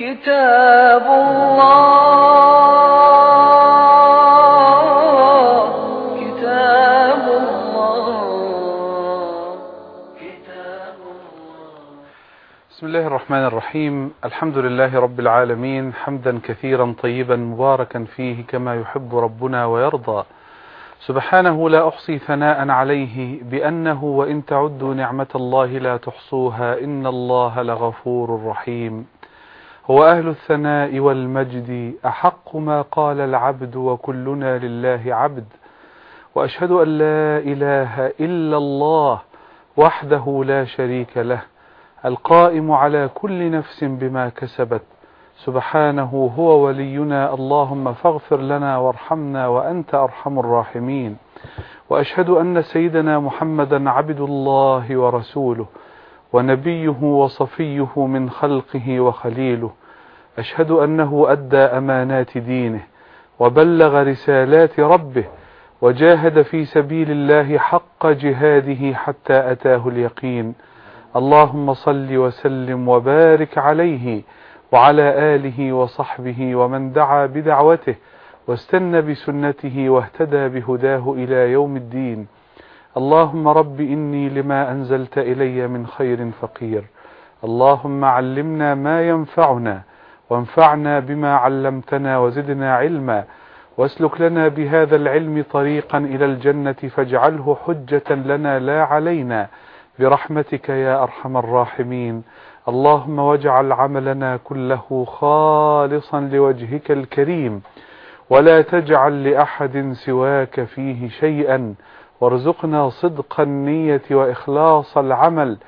كتاب الله. كتاب الله. كتاب الله بسم الله الرحمن الرحيم. الحمد لله رب العالمين. حمدا كثيرا طيبا مباركا فيه كما يحب ربنا ويرضى. سبحانه لا أحصي ثناء عليه بأنه وإن تعدوا نعمة الله لا تحصوها إن الله لغفور رحيم. هو أهل الثناء والمجد أحق ما قال العبد وكلنا لله عبد. وأشهد أن لا إله إلا الله وحده لا شريك له القائم على كل نفس بما كسبت. سبحانه هو ولينا اللهم فاغفر لنا وارحمنا وأنت أرحم الراحمين. وأشهد أن سيدنا محمدا عبد الله ورسوله ونبيه وصفيه من خلقه وخليله. أشهد أنه أدى أمانات دينه وبلغ رسالات ربه وجاهد في سبيل الله حق جهاده حتى أتاه اليقين. اللهم صل وسلم وبارك عليه وعلى آله وصحبه ومن دعا بدعوته واستنى بسنته واهتدى بهداه إلى يوم الدين. اللهم رب إني لما أنزلت إلي من خير فقير. اللهم علمنا ما ينفعنا وانفعنا بما علمتنا وزدنا علما. واسلك لنا بهذا العلم طريقا إلى الجنة فاجعله حجة لنا لا علينا. برحمتك يا أرحم الراحمين. اللهم واجعل عملنا كله خالصا لوجهك الكريم. ولا تجعل لأحد سواك فيه شيئا. وارزقنا صدق النية وإخلاص العمل.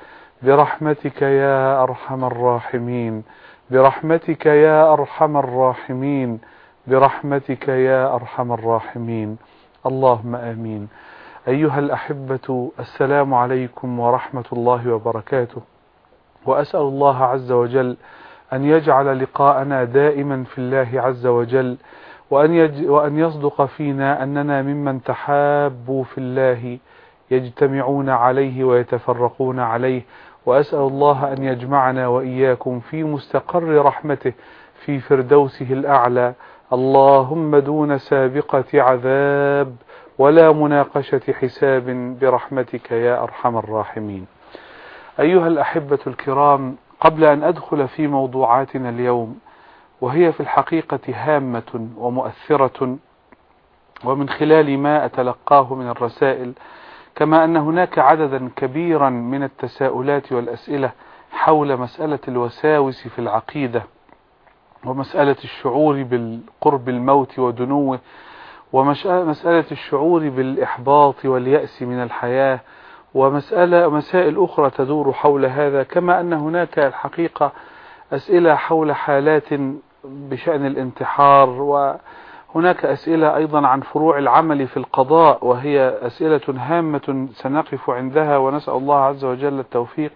برحمتك يا أرحم الراحمين. برحمتك يا أرحم الراحمين برحمتك يا أرحم الراحمين. اللهم آمين. أيها الأحبة السلام عليكم ورحمة الله وبركاته. وأسأل الله عز وجل أن يجعل لقاءنا دائما في الله عز وجل وأن, يج وأن يصدق فينا أننا ممن تحابوا في الله يجتمعون عليه ويتفرقون عليه. وأسأل الله أن يجمعنا وإياكم في مستقر رحمته في فردوسه الأعلى. اللهم دون سابقة عذاب ولا مناقشة حساب برحمتك يا أرحم الراحمين. أيها الأحبة الكرام قبل أن أدخل في موضوعاتنا اليوم وهي في الحقيقة هامة ومؤثرة ومن خلال ما أتلقاه من الرسائل كما أن هناك عددا كبيرا من التساؤلات والأسئلة حول مسألة الوساوس في العقيدة ومسألة الشعور بالقرب الموت ودنوه ومسألة الشعور بالإحباط واليأس من الحياة ومسألة مسائل أخرى تدور حول هذا كما أن هناك الحقيقة أسئلة حول حالات بشأن الانتحار وهناك أسئلة أيضا عن فروع العمل في القضاء وهي أسئلة هامة سنقف عندها ونسأل الله عز وجل التوفيق.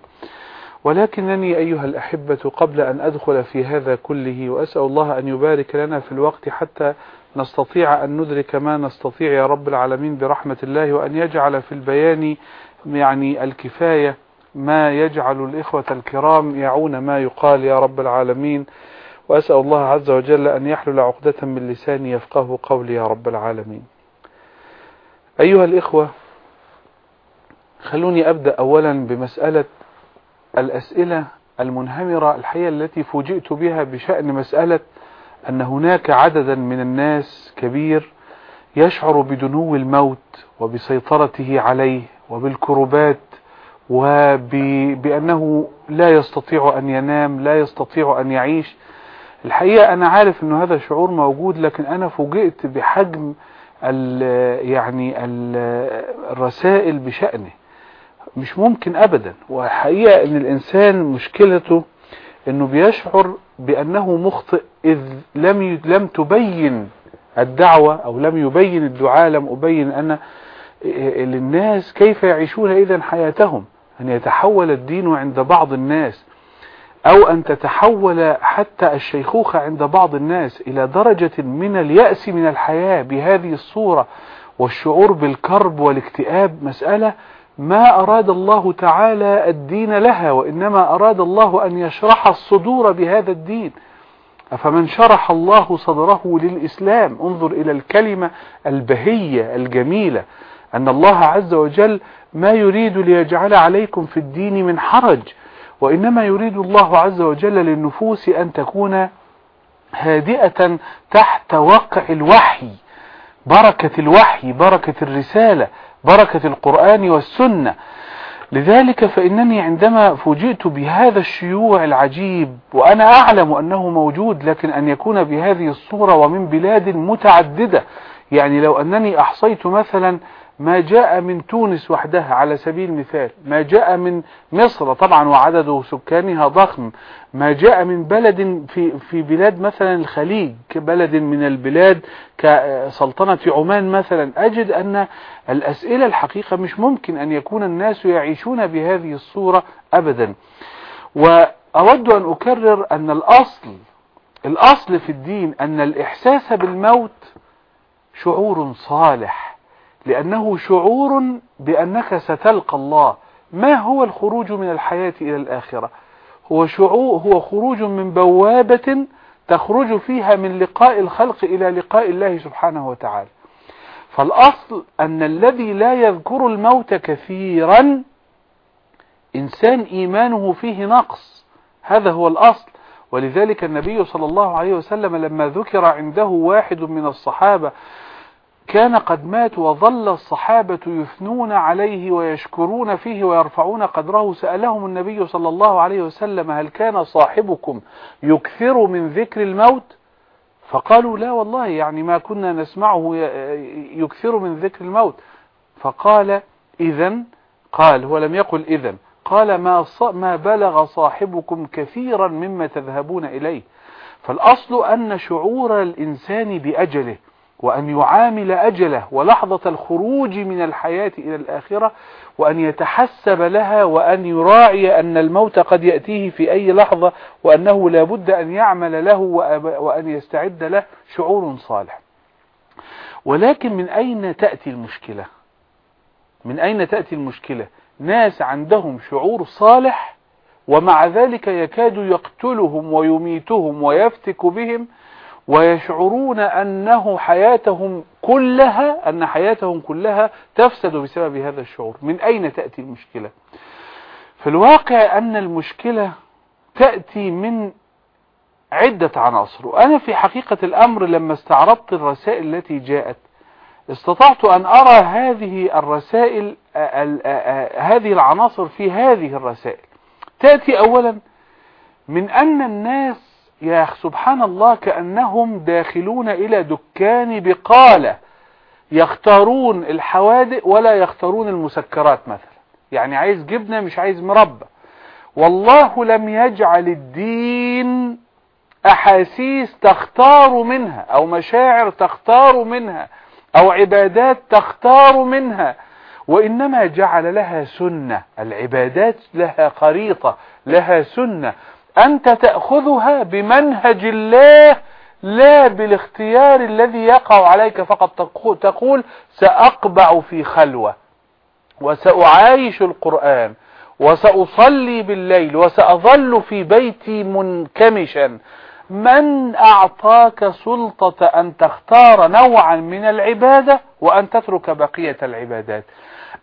ولكنني أيها الأحبة قبل أن أدخل في هذا كله وأسأل الله أن يبارك لنا في الوقت حتى نستطيع أن ندرك ما نستطيع يا رب العالمين برحمة الله وأن يجعل في البيان يعني الكفاية ما يجعل الإخوة الكرام يعون ما يقال يا رب العالمين. وأسأل الله عز وجل أن يحلل عقدة من لساني يفقه قولي يا رب العالمين. أيها الإخوة خلوني أبدأ أولا بمسألة الأسئلة المنهمرة الحقيقة التي فوجئت بها بشأن مسألة أن هناك عددا من الناس كبير يشعر بدنو الموت وبسيطرته عليه وبالكربات وبأنه لا يستطيع أن ينام لا يستطيع أن يعيش الحقيقة أنا عارف أن هذا شعور موجود لكن أنا فوجئت بحجم ال يعني ال الرسائل بشأنه مش ممكن أبدا. وحقيقة أن الإنسان مشكلته أنه بيشعر بأنه مخطئ إذ لم لم تبين الدعوة أو لم يبين الدعاء لم أبين أن للناس كيف يعيشون إذا حياتهم. أن يتحول الدين عند بعض الناس. أو أن تتحول حتى الشيخوخة عند بعض الناس إلى درجة من اليأس من الحياة بهذه الصورة والشعور بالكرب والاكتئاب مسألة ما أراد الله تعالى الدين لها وإنما أراد الله أن يشرح الصدور بهذا الدين. أفمن شرح الله صدره للإسلام؟ انظر إلى الكلمة البهية الجميلة أن الله عز وجل ما يريد ليجعل عليكم في الدين من حرج. وإنما يريد الله عز وجل للنفوس أن تكون هادئة تحت وقع الوحي بركة الوحي بركة الرسالة بركة القرآن والسنة. لذلك فإنني عندما فوجئت بهذا الشيوع العجيب وأنا أعلم أنه موجود لكن أن يكون بهذه الصورة ومن بلاد متعددة يعني لو أنني أحصيت مثلا ما جاء من تونس وحدها على سبيل المثال ما جاء من مصر طبعا وعدد سكانها ضخم ما جاء من بلد في في بلاد مثلا الخليج كبلد من البلاد كسلطنة عمان مثلا أجد أن الأسئلة الحقيقة مش ممكن أن يكون الناس يعيشون بهذه الصورة أبدا. وأود أن أكرر أن الأصل الأصل في الدين أن الإحساس بالموت شعور صالح. لأنه شعور بأنك ستلقى الله. ما هو الخروج من الحياة إلى الآخرة؟ هو شعور هو خروج من بوابة تخرج فيها من لقاء الخلق إلى لقاء الله سبحانه وتعالى. فالأصل أن الذي لا يذكر الموت كثيرا إنسان إيمانه فيه نقص. هذا هو الأصل. ولذلك النبي صلى الله عليه وسلم لما ذكر عنده واحد من الصحابة كان قد مات وظل الصحابة يثنون عليه ويشكرون فيه ويرفعون قدره. سألهم النبي صلى الله عليه وسلم هل كان صاحبكم يكثر من ذكر الموت؟ فقالوا لا والله يعني ما كنا نسمعه يكثر من ذكر الموت. فقال إذا قال هو لم يقل إذا قال ما ما بلغ صاحبكم كثيرا مما تذهبون إليه. فالأصل أن شعور الإنسان بأجله وأن يعامل أجله ولحظة الخروج من الحياة إلى الآخرة وأن يتحسب لها وأن يراعي أن الموت قد يأتيه في أي لحظة وأنه لا بد أن يعمل له وأن يستعد له شعور صالح. ولكن من أين تأتي المشكلة؟ من أين تأتي المشكلة؟ ناس عندهم شعور صالح ومع ذلك يكاد يقتلهم ويميتهم ويفتك بهم ويشعرون أنه حياتهم كلها أن حياتهم كلها تفسد بسبب هذا الشعور. من أين تأتي المشكلة؟ في الواقع أن المشكلة تأتي من عدة عناصر. وأنا في حقيقة الأمر لما استعرضت الرسائل التي جاءت استطعت أن أرى هذه الرسائل هذه العناصر في هذه الرسائل. تأتي أولا من أن الناس يا سبحان الله كأنهم داخلون إلى دكان بقالة يختارون الحوادق ولا يختارون المسكرات مثلا. يعني عايز جبنة مش عايز مربى. والله لم يجعل الدين أحاسيس تختار منها أو مشاعر تختار منها أو عبادات تختار منها وإنما جعل لها سنة. العبادات لها خريطة لها سنة. أنت تأخذها بمنهج الله لا بالاختيار الذي يقع عليك فقط. تقول سأقبع في خلوة وسأعايش القرآن وسأصلي بالليل وسأظل في بيتي منكمشا. من أعطاك سلطة أن تختار نوعا من العبادة وأن تترك بقية العبادات؟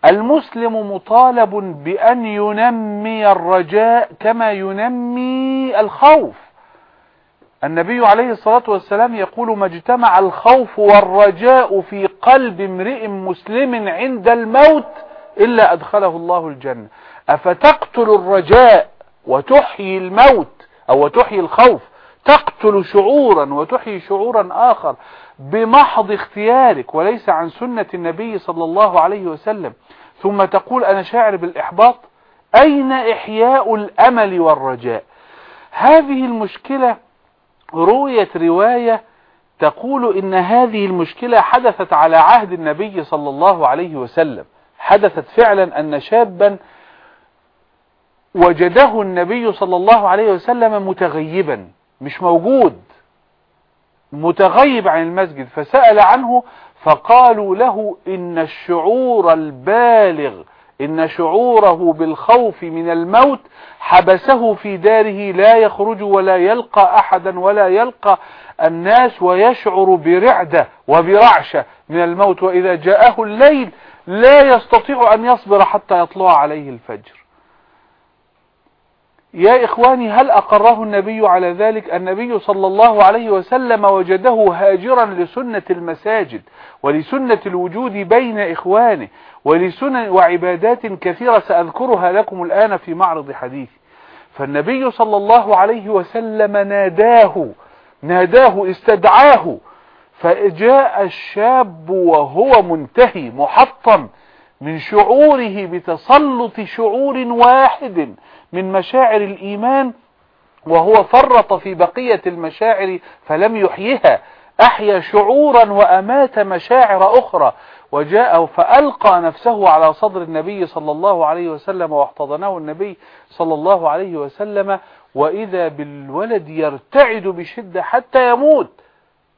المسلم مطالب بأن ينمي الرجاء كما ينمي الخوف. النبي عليه الصلاة والسلام يقول ما اجتمع الخوف والرجاء في قلب امرئ مسلم عند الموت إلا أدخله الله الجنة. أفتقتل الرجاء وتحيي الموت أو تحيي الخوف؟ تقتل شعورا وتحيي شعورا آخر بمحض اختيارك وليس عن سنة النبي صلى الله عليه وسلم. ثم تقول أنا شاعر بالإحباط أين إحياء الأمل والرجاء؟ هذه المشكلة رويت رواية تقول إن هذه المشكلة حدثت على عهد النبي صلى الله عليه وسلم. حدثت فعلا أن شابا وجده النبي صلى الله عليه وسلم متغيبا مش موجود متغيب عن المسجد فسأل عنه فقالوا له إن الشعور البالغ إن شعوره بالخوف من الموت حبسه في داره لا يخرج ولا يلقى أحدا ولا يلقى الناس ويشعر برعدة وبرعشة من الموت. وإذا جاءه الليل لا يستطيع أن يصبر حتى يطلع عليه الفجر. يا إخواني هل أقره النبي على ذلك؟ النبي صلى الله عليه وسلم وجده هاجرا لسنة المساجد ولسنة الوجود بين إخوانه ولسنن وعبادات كثيرة سأذكرها لكم الآن في معرض حديثي فالنبي صلى الله عليه وسلم ناداه ناداه استدعاه فجاء الشاب وهو منتهي محطم من شعوره بتسلط شعور واحد. من مشاعر الإيمان وهو فرط في بقية المشاعر فلم يحيها أحيا شعورا وأمات مشاعر أخرى. وجاء فألقى نفسه على صدر النبي صلى الله عليه وسلم واحتضنه النبي صلى الله عليه وسلم وإذا بالولد يرتعد بشدة حتى يموت.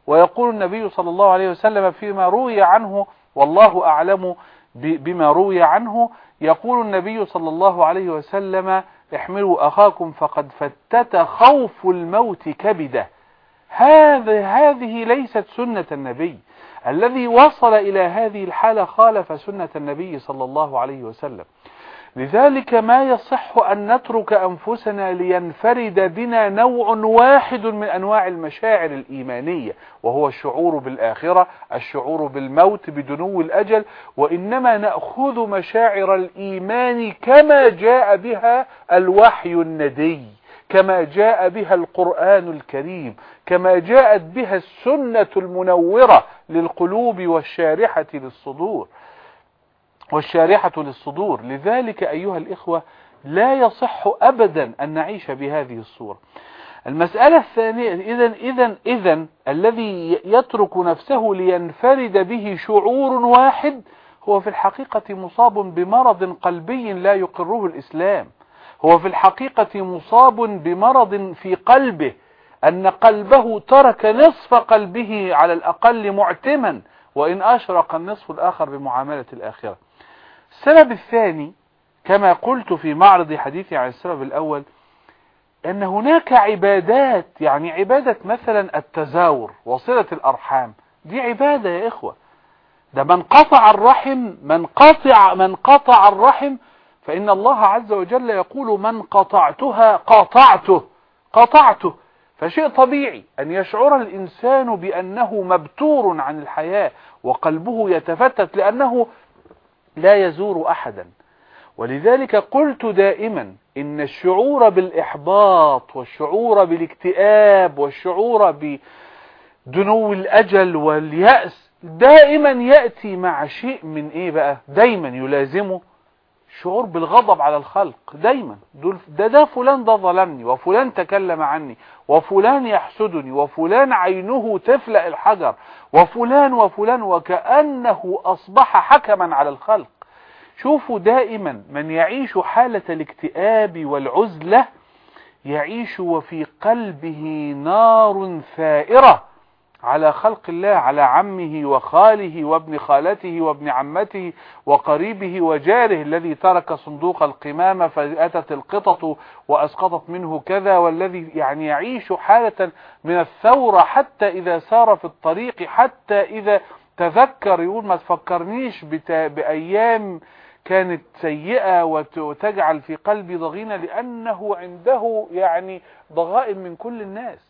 ويقول النبي صلى الله عليه وسلم فيما روي عنه والله أعلم بما روي عنه. يقول النبي صلى الله عليه وسلم احملوا أخاكم فقد فتت خوف الموت كبده هذا هذه ليست سنة النبي. الذي وصل إلى هذه الحالة خالف سنة النبي صلى الله عليه وسلم. لذلك ما يصح أن نترك أنفسنا لينفرد بنا نوع واحد من أنواع المشاعر الإيمانية وهو الشعور بالآخرة الشعور بالموت بدنو الأجل وإنما نأخذ مشاعر الإيمان كما جاء بها الوحي الندي كما جاء بها القرآن الكريم كما جاءت بها السنة المنورة للقلوب والشارحة للصدور. والشارحة للصدور. لذلك أيها الإخوة لا يصح أبدا أن نعيش بهذه الصورة. المسألة الثانية إذا إذا إذا الذي يترك نفسه لينفرد به شعور واحد هو في الحقيقة مصاب بمرض قلبي لا يقره الإسلام. هو في الحقيقة مصاب بمرض في قلبه أن قلبه ترك نصف قلبه على الأقل معتما وإن أشرق النصف الآخر بمعاملة الآخرة. السبب الثاني كما قلت في معرض حديثي عن السبب الأول أن هناك عبادات يعني عبادة مثلا التزاور وصلة الأرحام دي عبادة يا إخوة. ده من قطع الرحم من قطع من قطع الرحم فإن الله عز وجل يقول من قطعتها قطعته قطعته. فشيء طبيعي أن يشعر الإنسان بأنه مبتور عن الحياة وقلبه يتفتت لأنه لا يزور أحدا. ولذلك قلت دائما إن الشعور بالإحباط والشعور بالاكتئاب والشعور بدنو الأجل واليأس دائما يأتي مع شيء من إيه بقى؟ دايما يلازمه شعور بالغضب على الخلق. دايما. ده ده فلان ده ظلمني وفلان تكلم عني وفلان يحسدني وفلان عينه تفلأ الحجر. وفلان وفلان وكأنه أصبح حكما على الخلق. شوفوا دائما من يعيش حالة الاكتئاب والعزلة يعيش وفي قلبه نار ثائرة. على خلق الله على عمه وخاله وابن خالته وابن عمته وقريبه وجاره الذي ترك صندوق القمامة فأتت القطط وأسقطت منه كذا والذي يعني يعيش حالة من الثورة حتى إذا سار في الطريق حتى إذا تذكر يقول ما تفكرنيش بأيام كانت سيئة وتجعل في قلبي ضغينة لأنه عنده يعني ضغائن من كل الناس.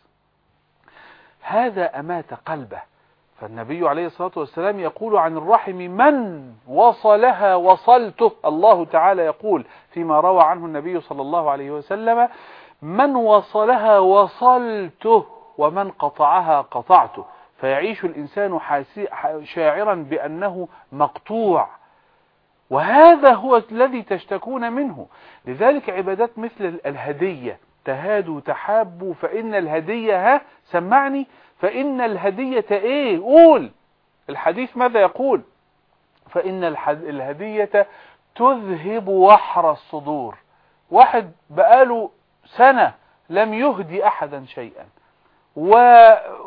هذا أمات قلبه. فالنبي عليه الصلاة والسلام يقول عن الرحم من وصلها وصلته. الله تعالى يقول فيما روى عنه النبي صلى الله عليه وسلم من وصلها وصلته ومن قطعها قطعته. فيعيش الإنسان شاعرا بأنه مقطوع. وهذا هو الذي تشتكون منه. لذلك عبادات مثل الهدية تهادوا تحابوا فإن الهدية ها سمعني فإن الهدية إيه؟ قول. الحديث ماذا يقول؟ فإن الهدية تذهب وحر الصدور. واحد بقاله سنة لم يهدي أحدا شيئا. و...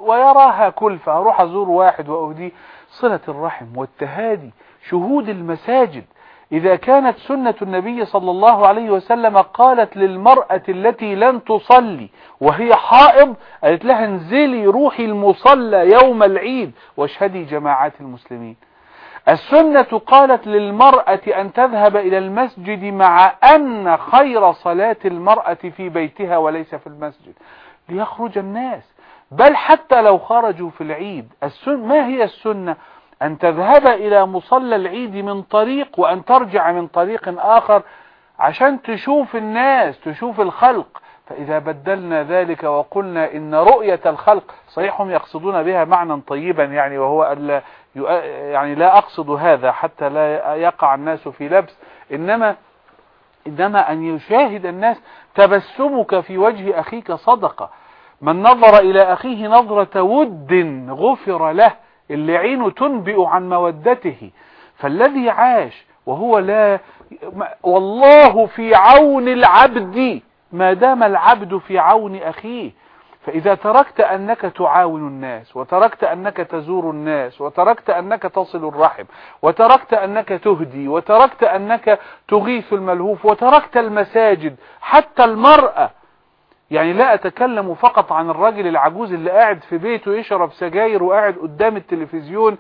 ويراها كلفة. أروح أزور واحد وأهديه. صلة الرحم والتهادي شهود المساجد. إذا كانت سنة النبي صلى الله عليه وسلم قالت للمرأة التي لن تصلي وهي حائض قالت لها انزلي روحي المصلى يوم العيد واشهدي جماعات المسلمين. السنة قالت للمرأة أن تذهب إلى المسجد مع أن خير صلاة المرأة في بيتها وليس في المسجد. ليخرج الناس. بل حتى لو خرجوا في العيد السن ما هي السنة؟ أن تذهب إلى مصلى العيد من طريق وأن ترجع من طريق آخر عشان تشوف الناس تشوف الخلق. فإذا بدلنا ذلك وقلنا إن رؤية الخلق صحيح هم يقصدون بها معنى طيبا يعني وهو ألا يعني لا أقصد هذا حتى لا يقع الناس في لبس. إنما إنما أن يشاهد الناس تبسمك في وجه أخيك صدقة. من نظر إلى أخيه نظرة ود غفر له. اللي عينه تنبئ عن مودته فالذي عاش وهو لا والله في عون العبد ما دام العبد في عون أخيه. فإذا تركت أنك تعاون الناس وتركت أنك تزور الناس وتركت أنك تصل الرحم وتركت أنك تهدي وتركت أنك تغيث الملهوف وتركت المساجد حتى المرأة يعني لا أتكلم فقط عن الرجل العجوز اللي قاعد في بيته يشرب سجاير وقاعد قدام التلفزيون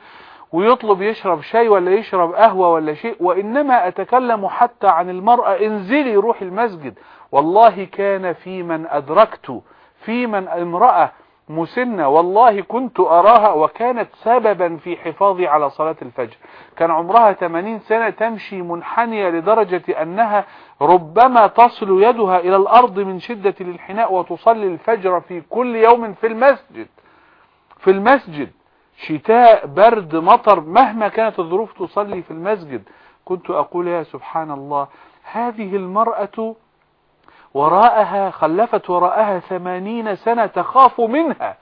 ويطلب يشرب شاي ولا يشرب قهوة ولا شيء وإنما أتكلم حتى عن المرأة انزلي روح المسجد. والله كان في من أدركت في من امرأة مسنة. والله كنت أراها وكانت سببا في حفاظي على صلاة الفجر. كان عمرها 80 سنة تمشي منحنية لدرجة أنها ربما تصل يدها إلى الأرض من شدة الانحناء وتصلي الفجر في كل يوم في المسجد. في المسجد. شتاء برد مطر مهما كانت الظروف تصلي في المسجد. كنت أقول يا سبحان الله هذه المرأة وراءها خلفت وراءها ثمانين سنة تخاف منها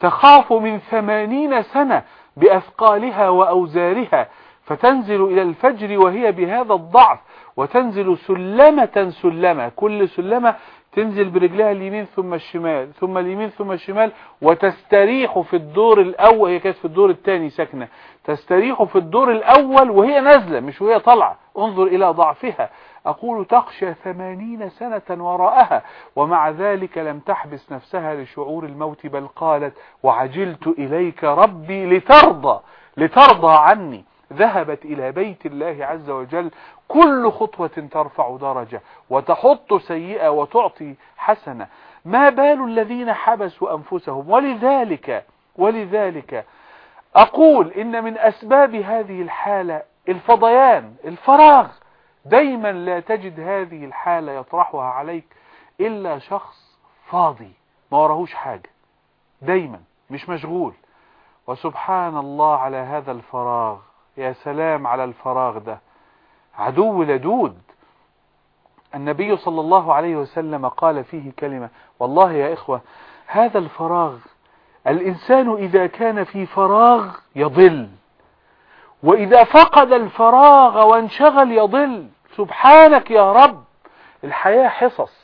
تخاف من ثمانين سنة بأثقالها وأوزارها فتنزل إلى الفجر وهي بهذا الضعف وتنزل سلمة سلمة كل سلمة تنزل برجلها اليمين ثم الشمال ثم اليمين ثم الشمال وتستريح في الدور الأول هي كانت في الدور الثاني ساكنة تستريح في الدور الأول وهي نازلة مش وهي طالعة انظر إلى ضعفها. أقول تخشى ثمانين سنة وراءها ومع ذلك لم تحبس نفسها لشعور الموت بل قالت وعجلت إليك ربي لترضى لترضى عني. ذهبت إلى بيت الله عز وجل كل خطوة ترفع درجة وتحط سيئة وتعطي حسنة. ما بال الذين حبسوا أنفسهم؟ ولذلك ولذلك أقول إن من أسباب هذه الحالة الفضيان الفراغ. دايما لا تجد هذه الحالة يطرحها عليك إلا شخص فاضي ما وراهوش حاجة. دايما مش مشغول. وسبحان الله على هذا الفراغ. يا سلام على الفراغ ده. عدو لدود. النبي صلى الله عليه وسلم قال فيه كلمة. والله يا إخوة هذا الفراغ الإنسان إذا كان في فراغ يضل. وإذا فقد الفراغ وانشغل يضل سبحانك يا رب. الحياة حصص.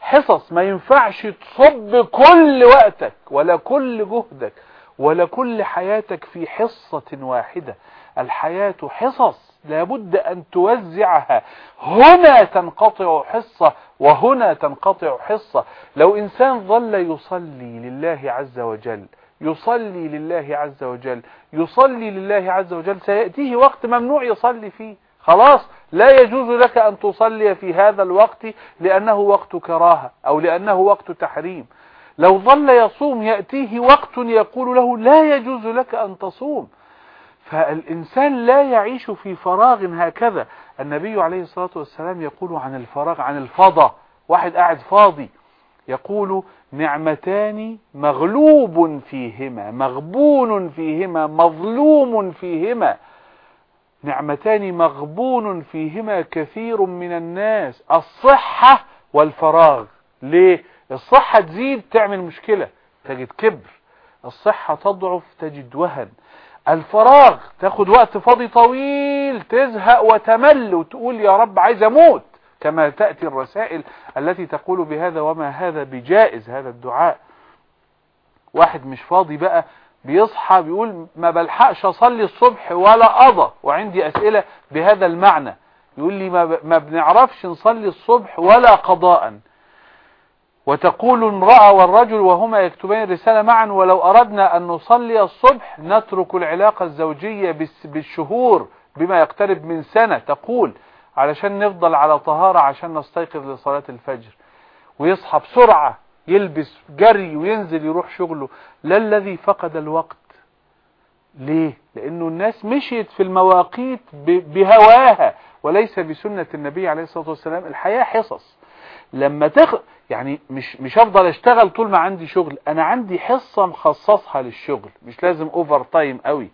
حصص ما ينفعش تصب كل وقتك ولا كل جهدك ولا كل حياتك في حصة واحدة. الحياة حصص لابد أن توزعها. هنا تنقطع حصة وهنا تنقطع حصة. لو إنسان ظل يصلي لله عز وجل يصلي لله عز وجل. يصلي لله عز وجل. سيأتيه وقت ممنوع يصلي فيه. خلاص لا يجوز لك أن تصلي في هذا الوقت لأنه وقت كراهة أو لأنه وقت تحريم. لو ظل يصوم يأتيه وقت يقول له لا يجوز لك أن تصوم. فالإنسان لا يعيش في فراغ هكذا. النبي عليه الصلاة والسلام يقول عن الفراغ عن الفضى. واحد قاعد فاضي. يقول نعمتان مغلوب فيهما مغبون فيهما مظلوم فيهما. نعمتان مغبون فيهما كثير من الناس الصحة والفراغ. ليه؟ الصحة تزيد تعمل مشكلة تجد كبر. الصحة تضعف تجد وهن. الفراغ تاخد وقت فاضي طويل تزهق وتمل وتقول يا رب عايز أموت. كما تأتي الرسائل التي تقول بهذا وما هذا بجائز هذا الدعاء. واحد مش فاضي بقى بيصحى بيقول ما بلحقش أصلي الصبح ولا قضى وعندي أسئلة بهذا المعنى. يقول لي ما, بنعرفش نصلي الصبح ولا قضاء. وتقول امرأة والرجل وهما يكتبان الرسالة معا ولو أردنا أن نصلي الصبح نترك العلاقة الزوجية بالشهور بما يقترب من سنة. تقول علشان نفضل على طهارة عشان نستيقظ لصلاة الفجر. ويصحى بسرعة يلبس جري وينزل يروح شغله. لا الذي فقد الوقت. ليه؟ لأنه الناس مشيت في المواقيت بهواها. وليس بسنة النبي عليه الصلاة والسلام. الحياة حصص. لما تخ يعني مش مش افضل أشتغل طول ما عندي شغل. أنا عندي حصة مخصصها للشغل. مش لازم overtime قوي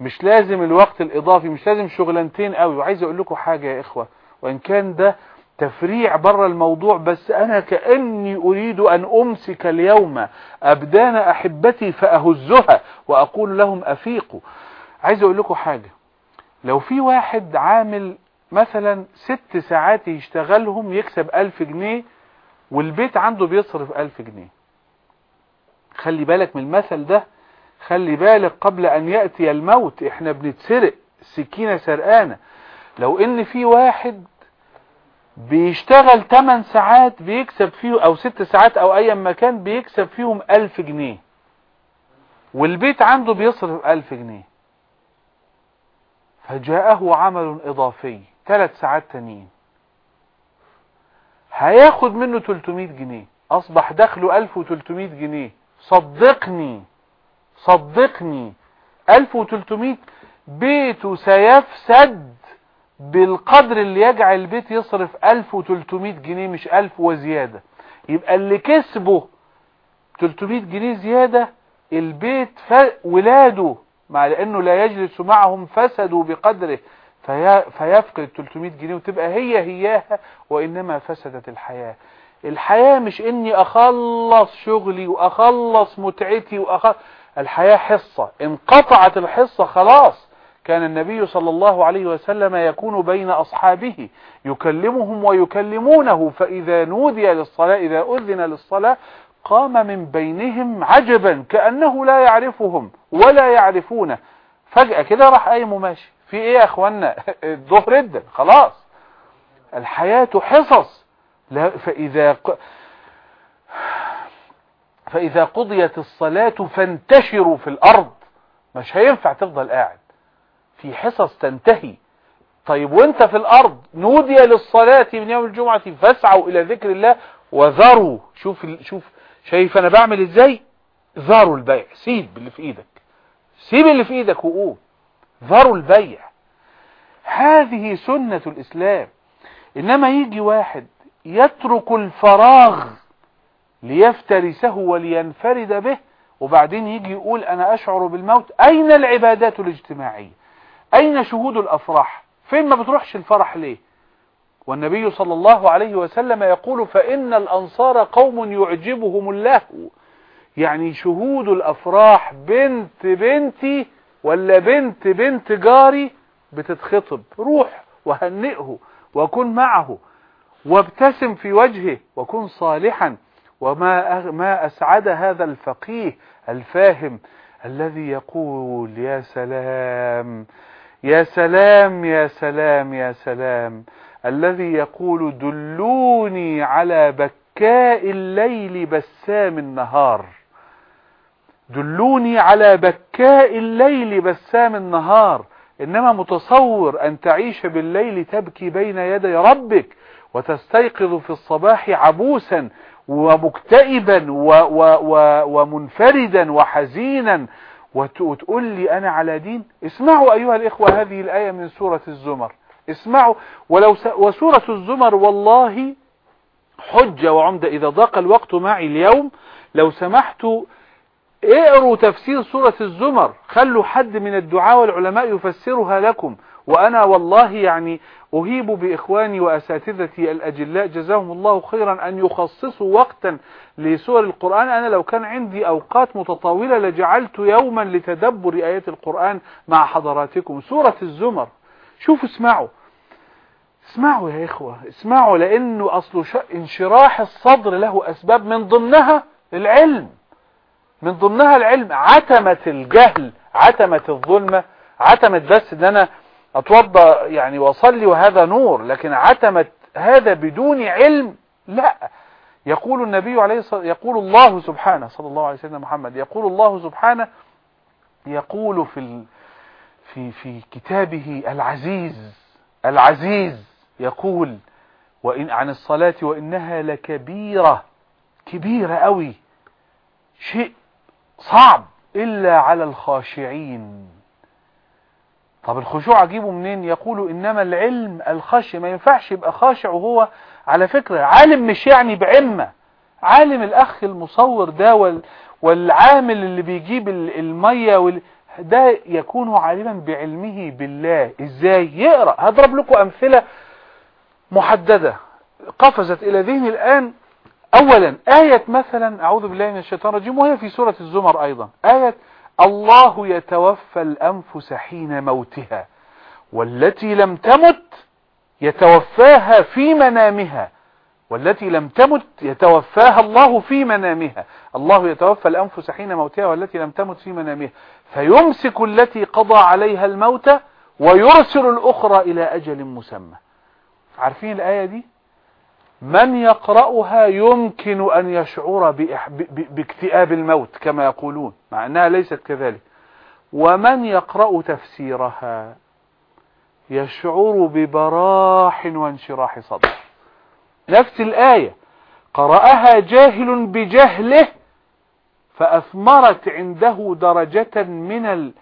مش لازم الوقت الإضافي مش لازم شغلانتين قوي. وعايز أقول لكم حاجة يا إخوة وإن كان ده تفريع بره الموضوع بس أنا كأني أريد أن أمسك اليوم أبدان أحبتي فأهزها وأقول لهم أفيقوا. عايز أقول لكم حاجة لو في واحد عامل مثلا ست ساعات يشتغلهم يكسب ألف جنيه والبيت عنده بيصرف ألف جنيه. خلي بالك من المثل ده خلي بالك قبل أن يأتي الموت إحنا بنتسرق السكينة سرقانة لو إن في واحد بيشتغل 8 ساعات بيكسب فيه أو 6 ساعات أو اي مكان بيكسب فيهم 1000 جنيه. والبيت عنده بيصرف 1000 جنيه. فجاءه عمل إضافي 3 ساعات تانيين. هياخد منه 300 جنيه. أصبح دخله 1300 جنيه. صدقني. صدقني 1300 بيته سيفسد بالقدر اللي يجعل البيت يصرف 1300 جنيه مش 1000 وزيادة. يبقى اللي كسبه 300 جنيه زيادة البيت ف... ولاده مع لأنه لا يجلس معهم فسدوا بقدره في... فيفقد 300 جنيه وتبقى هي هياها وإنما فسدت الحياة. الحياة مش إني أخلص شغلي وأخلص متعتي وأخلص الحياة حصة. انقطعت الحصة خلاص. كان النبي صلى الله عليه وسلم يكون بين أصحابه يكلمهم ويكلمونه. فإذا نودي للصلاة إذا أذن للصلاة قام من بينهم عجبا كأنه لا يعرفهم ولا يعرفونه. فجأة كده راح قايم ماشي في إيه يا اخوانا الظهر ادن خلاص. الحياة حصص. لا فإذا. فإذا قضيت الصلاة فانتشروا في الأرض. مش هينفع تفضل قاعد. في حصص تنتهي. طيب وانت في الأرض نودي للصلاة من يوم الجمعة فاسعوا إلى ذكر الله وذروا. شوف شوف شايف أنا بعمل إزاي؟ ذروا البيع. سيب اللي في إيدك. سيب اللي في إيدك وقول. ذروا البيع. هذه سنة الإسلام. إنما يجي واحد يترك الفراغ ليفترسه ولينفرد به. وبعدين يجي يقول أنا أشعر بالموت. أين العبادات الاجتماعية؟ أين شهود الأفراح؟ فين ما بتروحش الفرح ليه؟ والنبي صلى الله عليه وسلم يقول فإن الأنصار قوم يعجبهم اللهو. يعني شهود الأفراح بنت بنتي ولا بنت بنت جاري بتتخطب. روح وهنئه وكن معه وابتسم في وجهه وكن صالحا. وما ما أسعد هذا الفقيه الفاهم الذي يقول يا سلام يا سلام يا سلام يا سلام الذي يقول دلوني على بكاء الليل بسام النهار. دلوني على بكاء الليل بسام النهار. إنما متصور أن تعيش بالليل تبكي بين يدي ربك وتستيقظ في الصباح عبوسا ومكتئبا و و و ومنفردا وحزينا وتقول لي أنا على دين؟ اسمعوا أيها الإخوة هذه الآية من سورة الزمر. اسمعوا. ولو س... وسورة الزمر والله حجة وعمدة. إذا ضاق الوقت معي اليوم لو سمحت اقروا تفسير سورة الزمر. خلوا حد من الدعاء والعلماء يفسرها لكم. وأنا والله يعني أهيب بإخواني وأساتذتي الأجلاء جزاهم الله خيرا أن يخصصوا وقتا لسور القرآن. أنا لو كان عندي أوقات متطاولة لجعلت يوما لتدبر آيات القرآن مع حضراتكم. سورة الزمر شوفوا اسمعوا. اسمعوا يا إخوة اسمعوا لأنه أصل انشراح الصدر له أسباب. من ضمنها العلم. من ضمنها العلم. عتمة الجهل عتمة الظلمة عتمة بس إن أنا اتوضى يعني وأصلي وهذا نور لكن عتمت هذا بدون علم لا. يقول النبي عليه الصلاة يقول الله سبحانه صلى الله عليه وسلم محمد يقول الله سبحانه يقول في ال... في في كتابه العزيز العزيز يقول وإن عن الصلاة وإنها لكبيرة كبيرة قوي شيء صعب إلا على الخاشعين. طب الخشوع أجيبه منين؟ يقول إنما العلم الخشي ما ينفعش يبقى خاشع وهو على فكرة عالم مش يعني بعمة. عالم الأخ المصور ده وال والعامل اللي بيجيب المية وال ده يكون عالما بعلمه بالله. إزاي؟ يقرأ. هضرب لكم أمثلة محددة. قفزت إلى ذهني الآن. اولا آية مثلا أعوذ بالله من الشيطان الرجيم وهي في سورة الزمر أيضا. آية الله يتوفى الأنفس حين موتها والتي لم تمت يتوفاها في منامها والتي لم تمت يتوفاها الله في منامها. الله يتوفى الأنفس حين موتها والتي لم تمت في منامها. فيمسك التي قضى عليها الموت ويرسل الأخرى إلى أجل مسمى. عارفين الآية دي؟ من يقرأها يمكن أن يشعر باكتئاب الموت كما يقولون مع أنها ليست كذلك. ومن يقرأ تفسيرها يشعر ببراح وانشراح صدر. نفس الآية قرأها جاهل بجهله فأثمرت عنده درجة من ال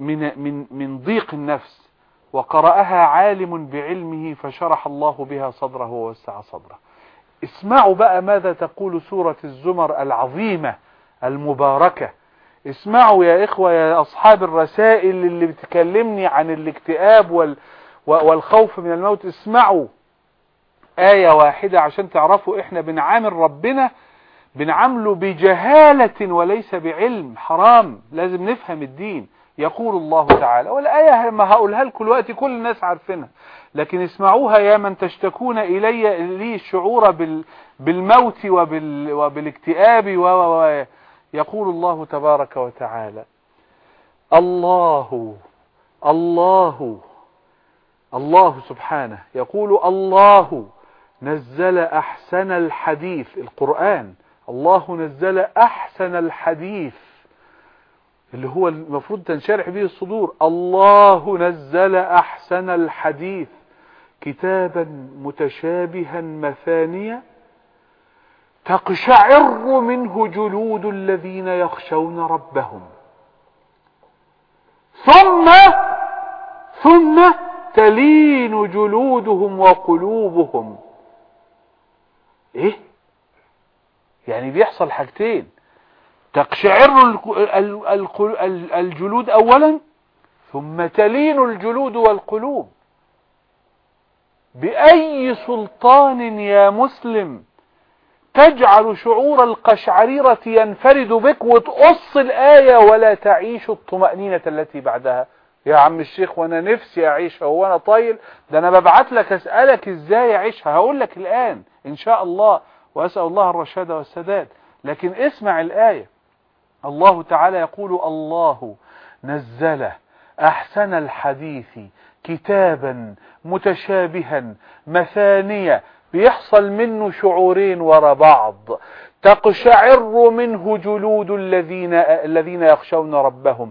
من من من ضيق النفس. وقرأها عالم بعلمه فشرح الله بها صدره ووسع صدره. اسمعوا بقى ماذا تقول سورة الزمر العظيمة المباركة. اسمعوا يا إخوة يا أصحاب الرسائل اللي بتكلمني عن الاكتئاب وال والخوف من الموت. اسمعوا. آية واحدة عشان تعرفوا إحنا بنعامل ربنا بنعامله بجهالة وليس بعلم. حرام. لازم نفهم الدين. يقول الله تعالى. والآية ما هقولها لكم الوقت كل الناس عارفينها. لكن اسمعوها يا من تشتكون إلي لي الشعور بال بالموت وبال وبالاكتئاب و يقول الله تبارك وتعالى. الله الله الله سبحانه. يقول الله نزل أحسن الحديث القرآن. الله نزل أحسن الحديث. اللي هو المفروض تنشرح به الصدور. الله نزل أحسن الحديث كتابا متشابها مثانيا تقشعر منه جلود الذين يخشون ربهم. ثم ثم تلين جلودهم وقلوبهم. إيه؟ يعني بيحصل حاجتين. تقشعر الجلود اولا ثم تلين الجلود والقلوب. بأي سلطان يا مسلم تجعل شعور القشعريرة ينفرد بك وتقص الآية ولا تعيش الطمأنينة التي بعدها؟ يا عم الشيخ وأنا نفسي أعيشها وأنا طايل. ده أنا ببعت لك أسألك إزاي أعيشها. هقول لك الآن إن شاء الله وأسأل الله الرشاد والسداد. لكن اسمع الآية. الله تعالى يقول الله نزل أحسن الحديث كتابا متشابها مثانية بيحصل منه شعورين ورا بعض تقشعر منه جلود الذين الذين يخشون ربهم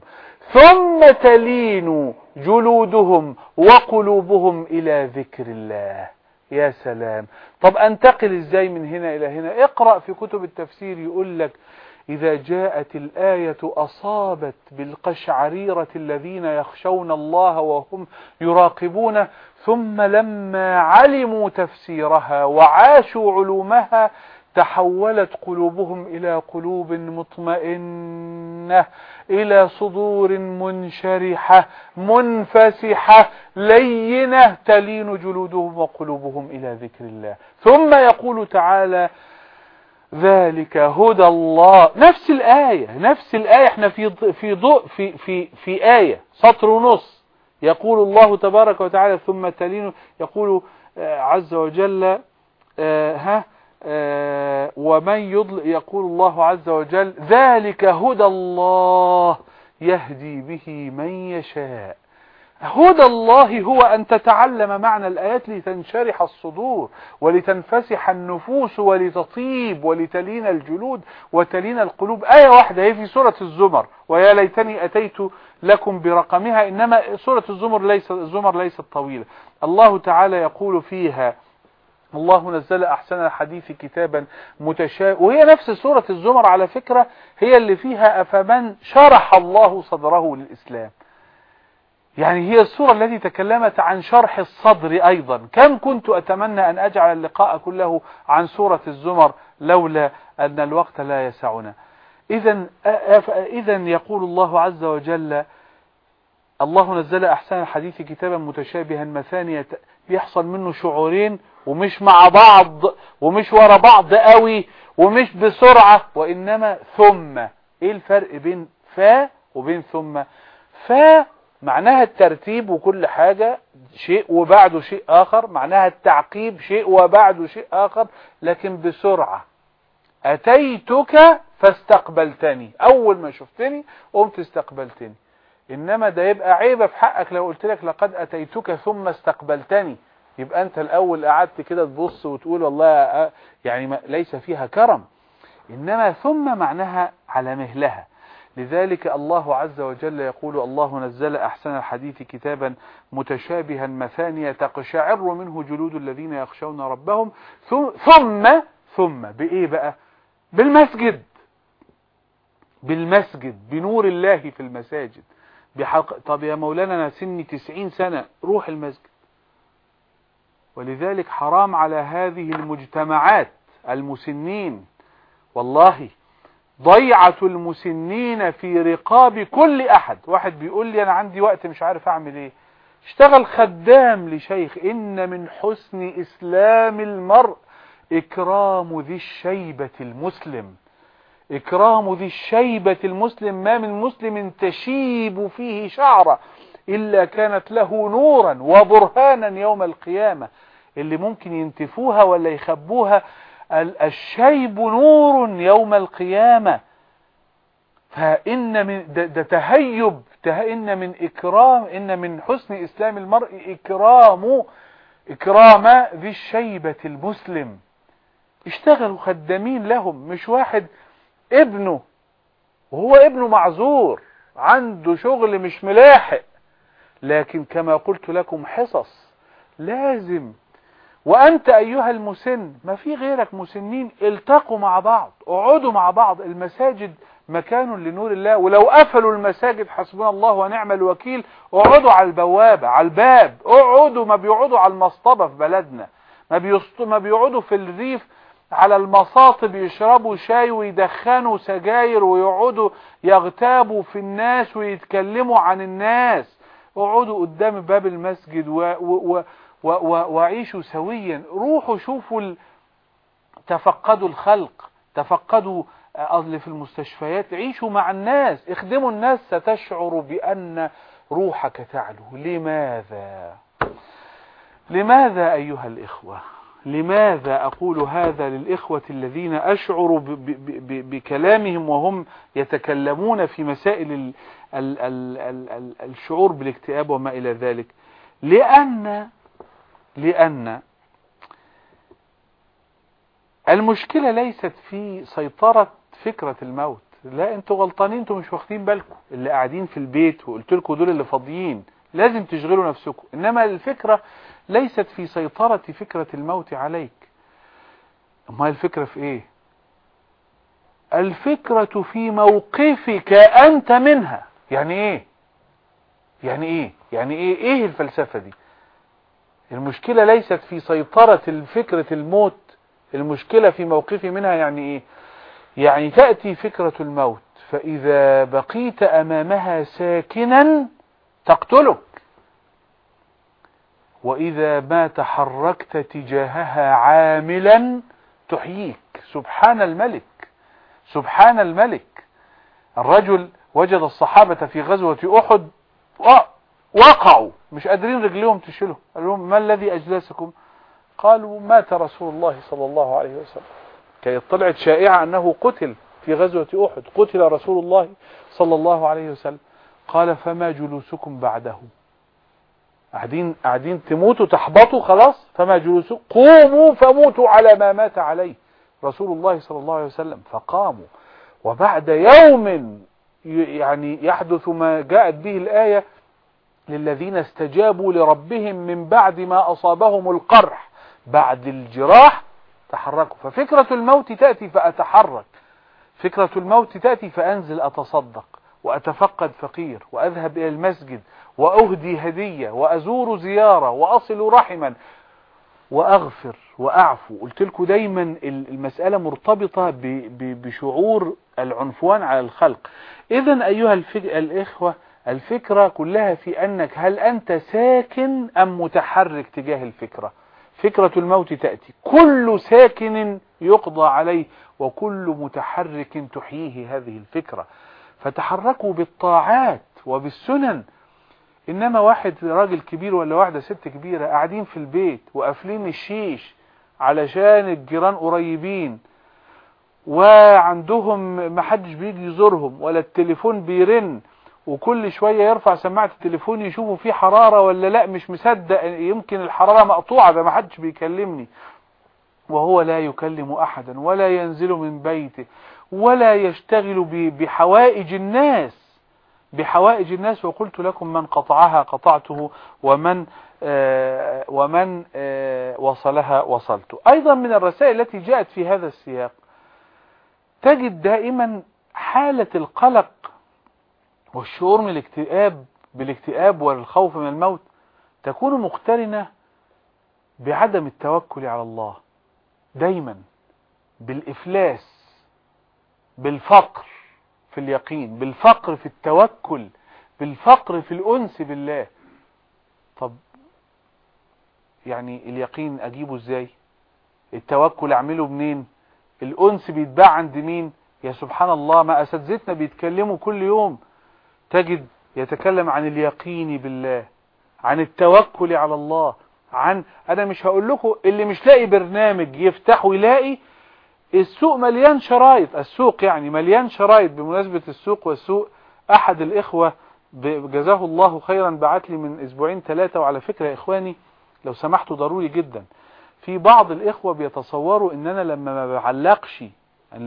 ثم تلين جلودهم وقلوبهم إلى ذكر الله. يا سلام. طب أنتقل إزاي من هنا إلى هنا؟ اقرأ في كتب التفسير يقول لك إذا جاءت الآية أصابت بالقشعريرة الذين يخشون الله وهم يراقبون ثم لما علموا تفسيرها وعاشوا علومها تحولت قلوبهم إلى قلوب مطمئنة إلى صدور منشرحة منفسحة لينة تلين جلودهم وقلوبهم إلى ذكر الله. ثم يقول تعالى ذلك هدى الله. نفس الآية نفس الآية. إحنا في في ضوء في في في آية سطر ونص. يقول الله تبارك وتعالى ثم تلين. يقول عز وجل ها ومن يضل يقول الله عز وجل ذلك هدى الله يهدي به من يشاء. هدى الله هو أن تتعلم معنى الآيات لتنشرح الصدور ولتنفسح النفوس ولتطيب ولتلين الجلود وتلين القلوب. آية واحدة هي في سورة الزمر ويا ليتني أتيت لكم برقمها. إنما سورة الزمر ليس الزمر ليست طويلة. الله تعالى يقول فيها الله نزل أحسن الحديث كتابا متشابه وهي نفس سورة الزمر على فكرة هي اللي فيها أفمن شرح الله صدره للإسلام. يعني هي السورة التي تكلمت عن شرح الصدر أيضا. كم كنت أتمنى أن أجعل اللقاء كله عن سورة الزمر لولا أن الوقت لا يسعنا. إذا إذا يقول الله عز وجل الله نزل أحسن الحديث كتابا متشابها مثانية بيحصل منه شعورين ومش مع بعض ومش ورا بعض قوي ومش بسرعة وإنما ثم. إيه الفرق بين فا وبين ثم؟ فا معناها الترتيب وكل حاجة شيء وبعده شيء آخر معناها التعقيب شيء وبعده شيء آخر لكن بسرعة. أتيتك فاستقبلتني. أول ما شفتني قمت استقبلتني. إنما ده يبقى عيبة في حقك. لو قلت لك لقد أتيتك ثم استقبلتني يبقى أنت الأول قعدت كده تبص وتقول والله يعني ليس فيها كرم. إنما ثم معناها على مهلها. لذلك الله عز وجل يقول الله نزل أحسن الحديث كتابا متشابها مثانية تقشعر منه جلود الذين يخشون ربهم. ثم ثم بإيه بقى؟ بالمسجد. بالمسجد بنور الله في المساجد. بحق طب يا مولانا أنا سني تسعين سنة روح المسجد. ولذلك حرام على هذه المجتمعات المسنين. والله ضيعة المسنين في رقاب كل أحد. واحد بيقول لي أنا عندي وقت مش عارف أعمل إيه. اشتغل خدام لشيخ. إن من حسن إسلام المرء إكرام ذي الشيبة المسلم. إكرام ذي الشيبة المسلم. ما من مسلم تشيب فيه شعرة إلا كانت له نورا وبرهانا يوم القيامة. اللي ممكن ينتفوها ولا يخبوها الشيب نور يوم القيامة. فإن من ده, ده تهيب إن من إكرام إن من حسن إسلام المرء إكرام إكرام ذي الشيبة المسلم. اشتغلوا خدامين لهم مش واحد ابنه. وهو ابنه معذور عنده شغل مش ملاحق. لكن كما قلت لكم حصص لازم وأنت أيها المسن ما في غيرك مسنين التقوا مع بعض اقعدوا مع بعض المساجد مكان لنور الله ولو قفلوا المساجد حسبنا الله ونعم الوكيل اقعدوا على البوابة على الباب اقعدوا ما بيقعدوا على المصطبة في بلدنا ما, بيصط... ما بيقعدوا في الريف على المصاطب يشربوا شاي ويدخنوا سجاير ويقعدوا يغتابوا في الناس ويتكلموا عن الناس اقعدوا قدام باب المسجد و... و... وعيشوا سويا. روحوا شوفوا. تفقدوا الخلق تفقدوا أصل في المستشفيات. عيشوا مع الناس. اخدموا الناس. ستشعر بأن روحك تعلو. لماذا؟ لماذا أيها الإخوة؟ لماذا أقول هذا للإخوة الذين أشعر بكلامهم وهم يتكلمون في مسائل ال ال ال ال ال الشعور بالاكتئاب وما إلى ذلك؟ لأن لأن المشكلة ليست في سيطرة فكرة الموت. لا أنتوا غلطانين أنتوا مش واخدين بالكم. اللي قاعدين في البيت وقلت لكم دول اللي فاضيين لازم تشغلوا نفسكم. إنما الفكرة ليست في سيطرة فكرة الموت عليك. اما الفكرة في إيه؟ الفكرة في موقفك أنت منها. يعني إيه؟ يعني إيه؟ يعني إيه؟ إيه الفلسفة دي؟ المشكلة ليست في سيطرة فكرة الموت المشكلة في موقفي منها يعني إيه؟ يعني تأتي فكرة الموت فإذا بقيت أمامها ساكنا تقتلك. وإذا ما تحركت تجاهها عاملا تحييك. سبحان الملك سبحان الملك. الرجل وجد الصحابة في غزوة أحد وقعوا. مش قادرين رجليهم تشيلهم. قال لهم ما الذي أجلسكم؟ قالوا مات رسول الله صلى الله عليه وسلم. كي طلعت شائعة أنه قتل في غزوة أحد. قتل رسول الله صلى الله عليه وسلم. قال فما جلوسكم بعده؟ قاعدين قاعدين تموتوا تحبطوا خلاص؟ فما جلوسوا قوموا فموتوا على ما مات عليه رسول الله صلى الله عليه وسلم. فقاموا. وبعد يوم يعني يحدث ما جاءت به الآية للذين استجابوا لربهم من بعد ما أصابهم القرح. بعد الجراح تحركوا. ففكرة الموت تأتي فأتحرك. فكرة الموت تأتي فأنزل أتصدق وأتفقد فقير وأذهب إلى المسجد وأهدي هدية وأزور زيارة وأصل رحما وأغفر وأعفو. قلت لكم دايما ال- المسألة مرتبطة بشعور العنفوان على الخلق. إذا أيها. الإخوة الفكرة كلها في أنك هل أنت ساكن أم متحرك تجاه الفكرة؟ فكرة الموت تأتي. كل ساكن يقضى عليه وكل متحرك تحييه هذه الفكرة. فتحركوا بالطاعات وبالسنن. إنما واحد راجل كبير ولا واحدة ست كبيرة قاعدين في البيت وقافلين الشيش علشان الجيران قريبين وعندهم محدش بيجي يزورهم ولا التليفون بيرن وكل شوية يرفع سماعة التليفون يشوفوا فيه حرارة ولا لا مش مصدق يمكن الحرارة مقطوعة ده محدش بيكلمني. وهو لا يكلم أحدا ولا ينزل من بيته ولا يشتغل بحوائج الناس. بحوائج الناس وقلت لكم من قطعها قطعته ومن آه ومن آه وصلها وصلت. أيضا من الرسائل التي جاءت في هذا السياق تجد دائما حالة القلق والشعور من الاكتئاب بالاكتئاب والخوف من الموت تكون مقترنة بعدم التوكل على الله. دايما بالإفلاس بالفقر في اليقين بالفقر في التوكل بالفقر في الأنس بالله. طب يعني اليقين أجيبه إزاي؟ التوكل أعمله منين؟ الأنس بيتباع عند مين؟ يا سبحان الله ما أساتذتنا بيتكلموا كل يوم تجد يتكلم عن اليقين بالله عن التوكل على الله عن أنا مش هقول لكم اللي مش لاقي برنامج يفتحه يلاقي السوق مليان شرايط السوق يعني مليان شرايط بمناسبة السوق والسوق. أحد الإخوة جزاه الله خيرا بعت لي من أسبوعين ثلاثة وعلى فكرة يا إخواني لو سمحتوا ضروري جدا. في بعض الإخوة بيتصوروا ان أنا لما ما بعلقش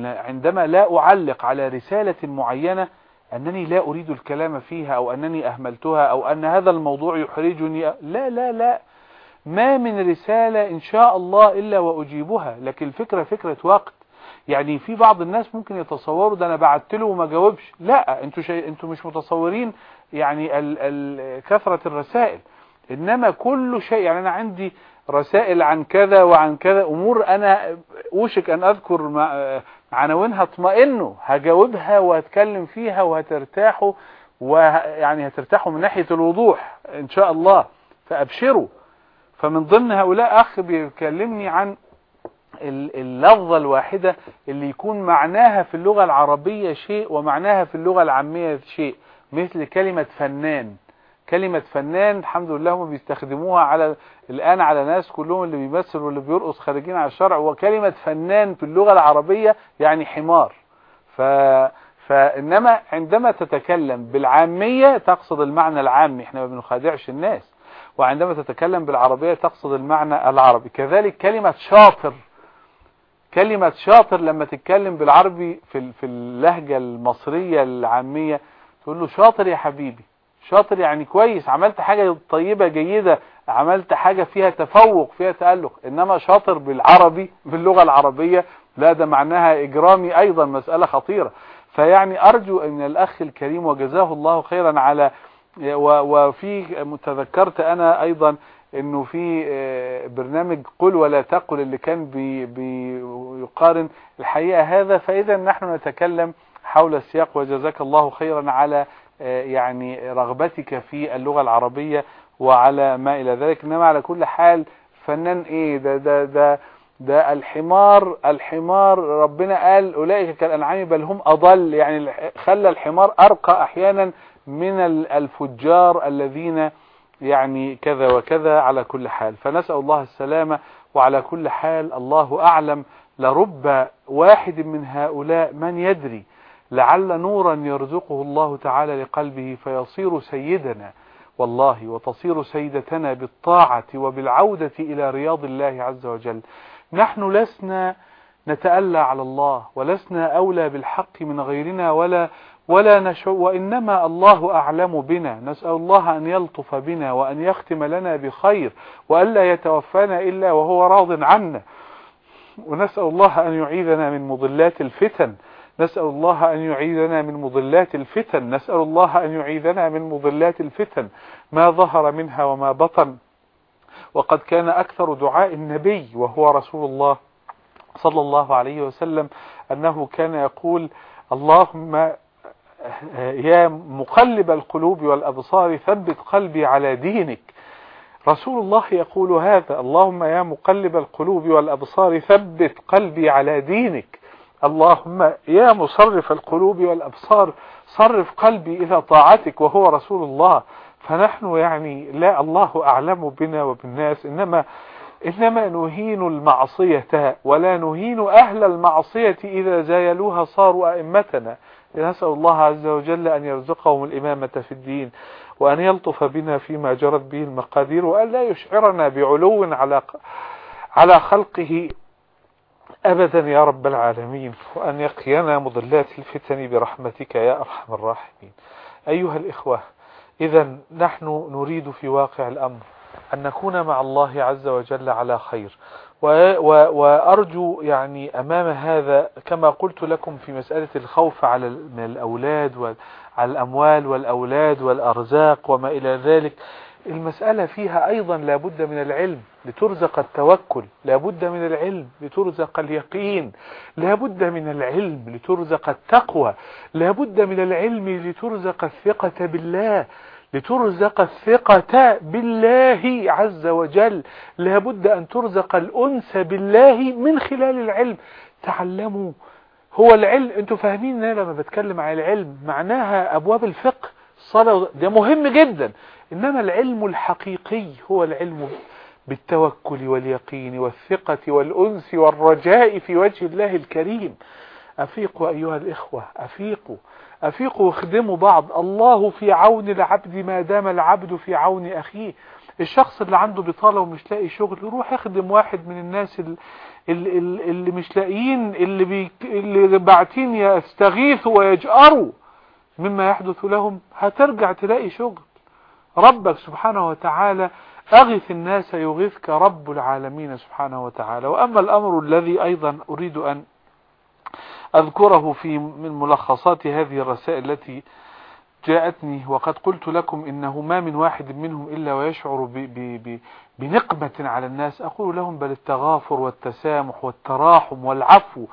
عندما لا أعلق على رسالة معينة أنني لا أريد الكلام فيها أو أنني أهملتها أو أن هذا الموضوع يحرجني لا لا لا. ما من رسالة إن شاء الله إلا وأجيبها. لكن الفكرة فكرة وقت. يعني في بعض الناس ممكن يتصوروا ده أنا بعت له وما جاوبش. لا أنتوا, شي... أنتوا مش متصورين يعني ال... ال... كثرة الرسائل. إنما كل شيء يعني أنا عندي رسائل عن كذا وعن كذا أمور أنا أوشك أن أذكر. عناوينها اطمئنوا هجاوبها وهتكلم فيها وهترتاحوا ويعني هترتاحوا من ناحية الوضوح إن شاء الله فابشروا فمن ضمن هؤلاء أخ بيكلمني عن ال- اللفظة الواحدة اللي يكون معناها في اللغة العربية شيء ومعناها في اللغة العامية شيء مثل كلمة فنان. كلمة فنان الحمد لله هم بيستخدموها على الآن على ناس كلهم اللي بيمثل واللي بيرقص خارجين على الشرع وكلمة فنان في اللغة العربية يعني حمار. ف... فإنما عندما تتكلم بالعامية تقصد المعنى العامي إحنا ما بنخادعش الناس. وعندما تتكلم بالعربية تقصد المعنى العربي. كذلك كلمة شاطر. كلمة شاطر لما تتكلم بالعربي في في اللهجة المصرية العامية تقول له شاطر يا حبيبي. شاطر يعني كويس. عملت حاجة طيبة جيدة. عملت حاجة فيها تفوق فيها تألق. إنما شاطر بالعربي باللغة العربية لا ده معناها إجرامي أيضا مسألة خطيرة. فيعني أرجو أن الأخ الكريم وجزاه الله خيرا على وفي تذكرت أنا أيضا إنه في آه، برنامج قل ولا تقل اللي كان بي بيقارن الحقيقة هذا. فاذا نحن نتكلم حول السياق وجزاك الله خيرا على آه، يعني رغبتك في اللغة العربية وعلى ما إلى ذلك. إنما على كل حال فنان إيه؟ ده ده ده ده الحمار الحمار ربنا قال أولئك كالأنعام بل هم أضل. يعني خلى الحمار أرقى أحيانا من ال- الفجار الذين يعني كذا وكذا. على كل حال فنسأل الله السلامة. وعلى كل حال الله أعلم. لرب واحد من هؤلاء من يدري. لعل نورا يرزقه الله تعالى لقلبه فيصير سيدنا. والله وتصير سيدتنا بالطاعة وبالعودة إلى رياض الله عز وجل. نحن لسنا نتألى على الله ولسنا أولى بالحق من غيرنا ولا ولا نشو وإنما الله أعلم بنا. نسأل الله أن يلطف بنا وأن يختم لنا بخير وألا يتوفانا إلا وهو راض عنا. ونسأل الله أن يعيذنا من مضلات الفتن. نسأل الله أن يعيذنا من مضلات الفتن. نسأل الله أن يعيذنا من مضلات الفتن. ما ظهر منها وما بطن. وقد كان أكثر دعاء النبي وهو رسول الله صلى الله عليه وسلم أنه كان يقول اللهم يا مقلب القلوب والأبصار ثبت قلبي على دينك. رسول الله يقول هذا. اللهم يا مقلب القلوب والأبصار ثبت قلبي على دينك. اللهم يا مصرف القلوب والأبصار صرف قلبي إلى طاعتك وهو رسول الله. فنحن يعني لا الله أعلم بنا وبالناس إنما إنما نهين المعصية ولا نهين أهل المعصية إذا زايلوها صاروا أئمتنا. نسأل الله عز وجل أن يرزقهم الإمامة في الدين وأن يلطف بنا فيما جرت به المقادير وأن لا يشعرنا بعلو على على خلقه أبدا يا رب العالمين وأن يقينا مضلات الفتن برحمتك يا أرحم الراحمين. أيها الإخوة إذا نحن نريد في واقع الأمر أن نكون مع الله عز وجل على خير. وأرجو يعني أمام هذا كما قلت لكم في مسألة الخوف على الأولاد وعلى الأموال والأولاد والأرزاق وما إلى ذلك. المسألة فيها أيضا لابد من العلم. لترزق التوكل لابد من العلم لترزق اليقين لابد من العلم لترزق التقوى لابد من العلم لترزق الثقة بالله لترزق الثقة بالله عز وجل لابد أن ترزق الأنس بالله من خلال العلم. تعلموا هو العلم أنتوا فاهمين إن لما بتكلم عن العلم معناها أبواب الفقه الصلاة ده مهم جدا إنما العلم الحقيقي هو العلم بالتوكل واليقين والثقة والأنس والرجاء في وجه الله الكريم. أفيقوا أيها الإخوة أفيقوا أفيقوا واخدموا بعض. الله في عون العبد ما دام العبد في عون أخيه. الشخص اللي عنده بطالة ومش لاقي شغل يروح يخدم واحد من الناس اللي, اللي مش لاقيين اللي, بي اللي باعتين يستغيثوا ويجأروا مما يحدث لهم. هترجع تلاقي شغل. ربك سبحانه وتعالى أغث الناس يغثك رب العالمين سبحانه وتعالى. وأما الأمر الذي أيضا أريد أن أذكره في من ملخصات هذه الرسائل التي جاءتني وقد قلت لكم إنه ما من واحد منهم إلا ويشعر ب ب ب بنقمة على الناس. أقول لهم بل التغافر والتسامح والتراحم والعفو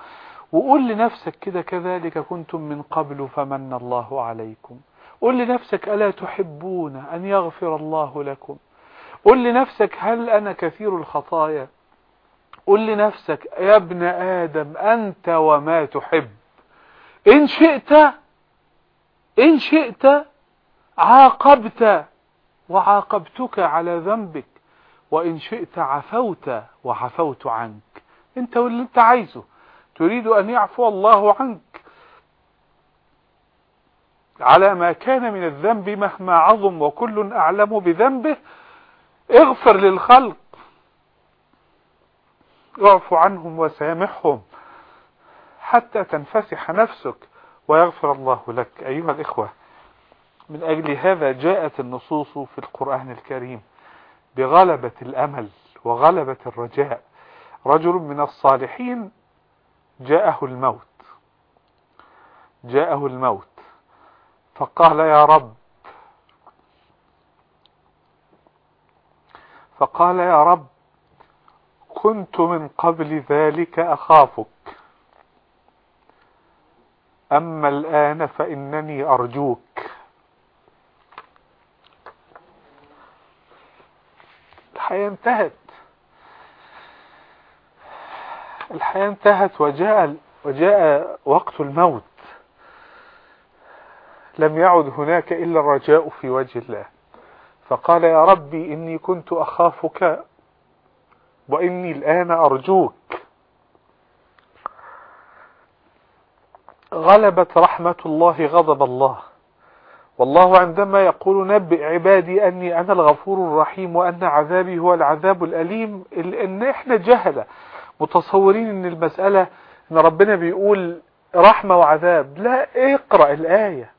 وقول لنفسك كده كذلك كنتم من قبل فمن الله عليكم. قل لنفسك ألا تحبون أن يغفر الله لكم؟ قل لنفسك هل أنا كثير الخطايا؟ قل لنفسك يا ابن آدم أنت وما تحب. إن شئت إن شئت عاقبت وعاقبتك على ذنبك وإن شئت عفوت وعفوت عنك. أنت واللي أنت عايزه. تريد أن يعفو الله عنك. على ما كان من الذنب مهما عظم وكل أعلم بذنبه اغفر للخلق. اعف عنهم وسامحهم حتى تنفسح نفسك ويغفر الله لك. أيها الإخوة من أجل هذا جاءت النصوص في القرآن الكريم بغلبة الأمل وغلبة الرجاء. رجل من الصالحين جاءه الموت جاءه الموت فقال يا رب فقال يا رب كنت من قبل ذلك أخافك. أما الآن فإنني أرجوك. الحياة انتهت. الحياة انتهت وجاء وجاء وقت الموت. لم يعد هناك إلا الرجاء في وجه الله. فقال يا ربي إني كنت أخافك وإني الآن أرجوك. غلبت رحمة الله غضب الله. والله عندما يقول نبئ عبادي أني أنا الغفور الرحيم وأن عذابي هو العذاب الأليم إن إحنا جهلة متصورين أن المسألة أن ربنا بيقول رحمة وعذاب. لا اقرأ الآية.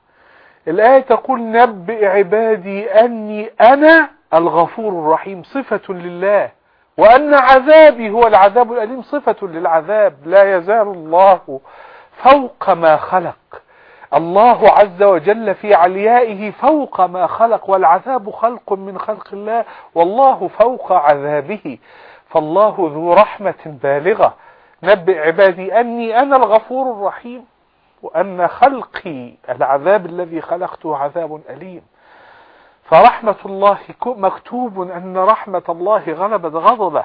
الآية تقول نبئ عبادي أني أنا الغفور الرحيم صفة لله وأن عذابي هو العذاب الأليم صفة للعذاب لا يزال الله فوق ما خلق. الله عز وجل في عليائه فوق ما خلق والعذاب خلق من خلق الله والله فوق عذابه. فالله ذو رحمة بالغة. نبئ عبادي أني أنا الغفور الرحيم. وأن خلقي العذاب الذي خلقته عذاب أليم. فرحمة الله مكتوب أن رحمة الله غلبت غضبه.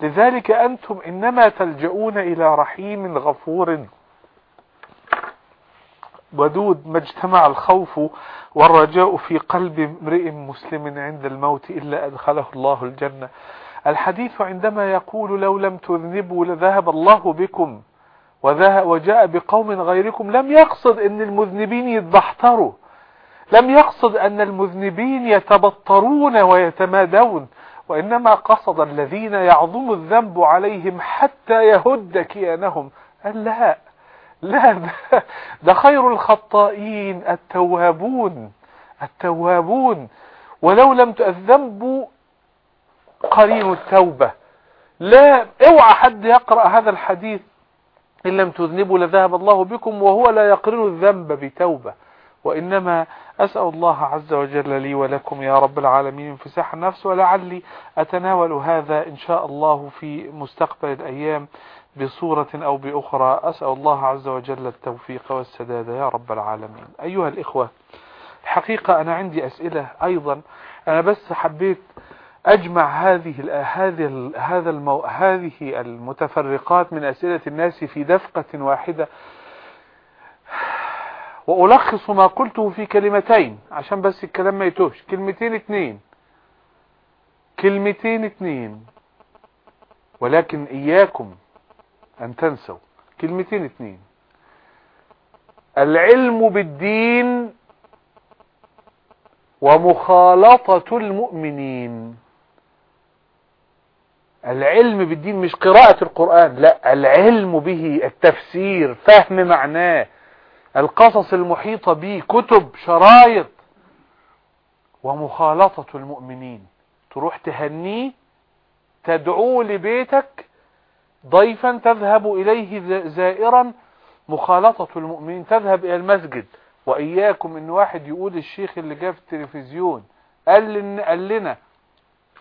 لذلك أنتم إنما تلجؤون إلى رحيم غفور. ودود ما اجتمع الخوف والرجاء في قلب امرئ مسلم عند الموت إلا أدخله الله الجنة. الحديث عندما يقول لو لم تذنبوا لذهب الله بكم. وجاء بقوم غيركم لم يقصد إن المذنبين يتبحتروا. لم يقصد أن المذنبين يتبطرون ويتمادون وإنما قصد الذين يعظم الذنب عليهم حتى يهد كيانهم. قال لا لا ده, ده خير الخطائين التوابون التوابون. ولو لم الذنب قرين التوبة. لا اوعى حد يقرأ هذا الحديث. إن لم تذنبوا لذهب الله بكم وهو لا يقرن الذنب بتوبة. وإنما أسأل الله عز وجل لي ولكم يا رب العالمين انفساح النفس ولعلي أتناول هذا إن شاء الله في مستقبل الأيام بصورة أو بأخرى. أسأل الله عز وجل التوفيق والسداد يا رب العالمين. أيها الإخوة الحقيقة أنا عندي أسئلة أيضا. أنا بس حبيت أجمع هذه هذه هذا المو... هذه المتفرقات من أسئلة الناس في دفقة واحدة. وألخص ما قلته في كلمتين عشان بس الكلام ما يتوهش. كلمتين اتنين. كلمتين اتنين. ولكن إياكم أن تنسوا. كلمتين اتنين. العلم بالدين ومخالطة المؤمنين. العلم بالدين مش قراءة القرآن لا العلم به التفسير فهم معناه القصص المحيطة به كتب شرايط ومخالطة المؤمنين. تروح تهنيه تدعو لبيتك ضيفا تذهب إليه زائرا مخالطة المؤمنين تذهب إلى المسجد. وإياكم إن واحد يقول الشيخ اللي في التلفزيون قال, قال لنا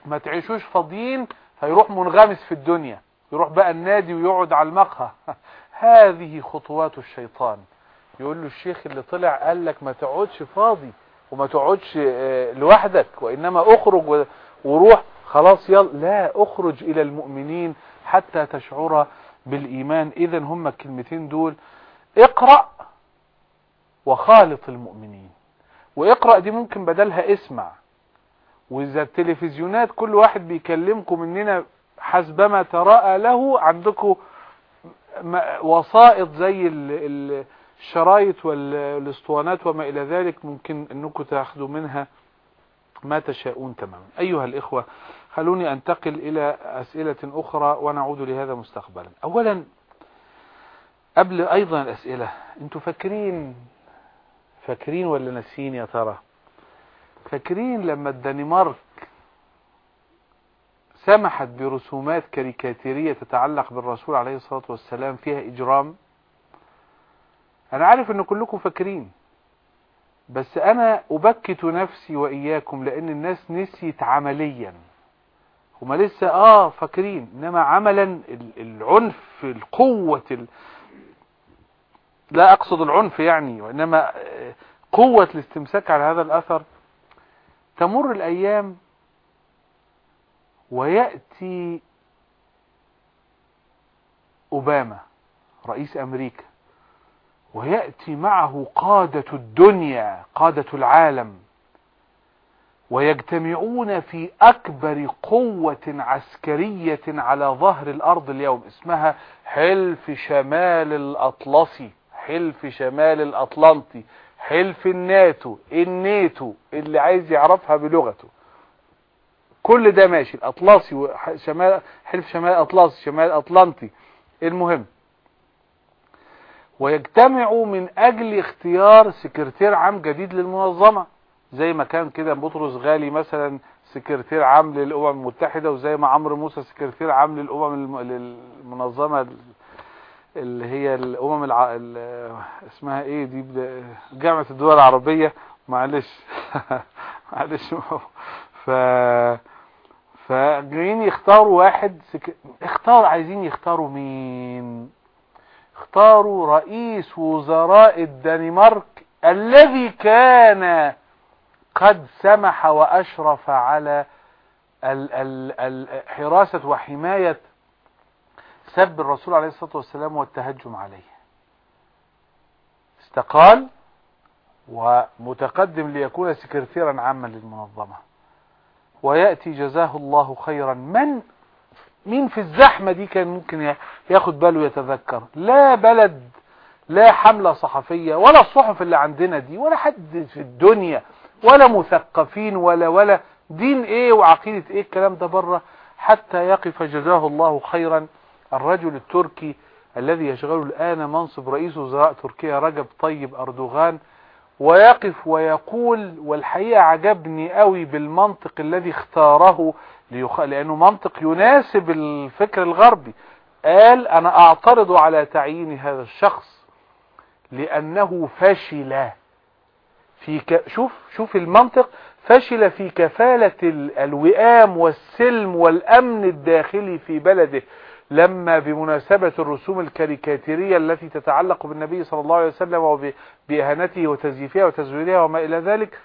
ما تعيشوش فاضيين هيروح منغمس في الدنيا يروح بقى النادي ويقعد على المقهى. هذه خطوات الشيطان. يقول له الشيخ اللي طلع قال لك ما تقعدش فاضي وما تقعدش لوحدك وإنما أخرج وروح. خلاص يلا. لا أخرج إلى المؤمنين حتى تشعر بالإيمان. إذا هم الكلمتين دول. اقرأ وخالط المؤمنين. واقرأ دي ممكن بدلها اسمع. وإذا التلفزيونات كل واحد بيكلمكم مننا حسبما تراءى له عندكم وسائط زي الشرايط والاسطوانات وما إلى ذلك ممكن إنكم تأخذوا منها ما تشاءون تماما. أيها الإخوة خلوني أنتقل إلى أسئلة أخرى ونعود لهذا مستقبلا. اولا قبل أيضا الأسئلة أنتوا فاكرين فاكرين ولا ناسيين يا ترى؟ فاكرين لما الدنمارك سمحت برسومات كاريكاتيرية تتعلق بالرسول عليه الصلاة والسلام فيها إجرام؟ أنا عارف أن كلكم فاكرين بس أنا أبكت نفسي وإياكم لأن الناس نسيت عمليا. هما لسه آه فاكرين إنما عملا العنف القوة ال... لا أقصد العنف يعني وإنما قوة الاستمساك على هذا الأثر تمر الأيام ويأتي أوباما رئيس أمريكا ويأتي معه قادة الدنيا قادة العالم ويجتمعون في أكبر قوة عسكرية على ظهر الأرض اليوم اسمها حلف شمال الأطلسي حلف شمال الأطلنطي. حلف الناتو الناتو اللي عايز يعرفها بلغته. كل ده ماشي. الأطلسي شمال حلف شمال اطلسي شمال أطلنطي. المهم ويجتمعوا من أجل اختيار سكرتير عام جديد للمنظمة. زي ما كان كده بطرس غالي مثلا سكرتير عام للأمم المتحدة وزي ما عمرو موسى سكرتير عام للأمم الم... اللي هي الأمم الع... ال... اسمها إيه دي بدا... جامعة الدول العربية. معلش. معلش. ف فجايين يختاروا واحد سك... اختار عايزين يختاروا مين؟ اختاروا رئيس وزراء الدنمارك الذي كان قد سمح وأشرف على ال ال ال حراسة وحماية سب الرسول عليه الصلاة والسلام والتهجم عليه. استقال ومتقدم ليكون سكرتيرا عاما للمنظمة. ويأتي جزاه الله خيرا. من مين في الزحمة دي كان ممكن ياخد باله يتذكر لا بلد لا حملة صحفية ولا الصحف اللي عندنا دي ولا حد في الدنيا ولا مثقفين ولا ولا دين إيه وعقيدة إيه الكلام ده بره. حتى يقف جزاه الله خيرا. الرجل التركي الذي يشغل الآن منصب رئيس وزراء تركيا رجب طيب أردوغان ويقف ويقول والحقيقة عجبني قوي بالمنطق الذي اختاره ليخ... لأنه منطق يناسب الفكر الغربي. قال أنا أعترض على تعيين هذا الشخص لأنه فشل في ك... شوف شوف المنطق. فشل في كفالة ال... الوئام والسلم والأمن الداخلي في بلده. لما بمناسبة الرسوم الكاريكاتيرية التي تتعلق بالنبي صلى الله عليه وسلم وبإهانته وتزييفها وتزويرها وما إلى ذلك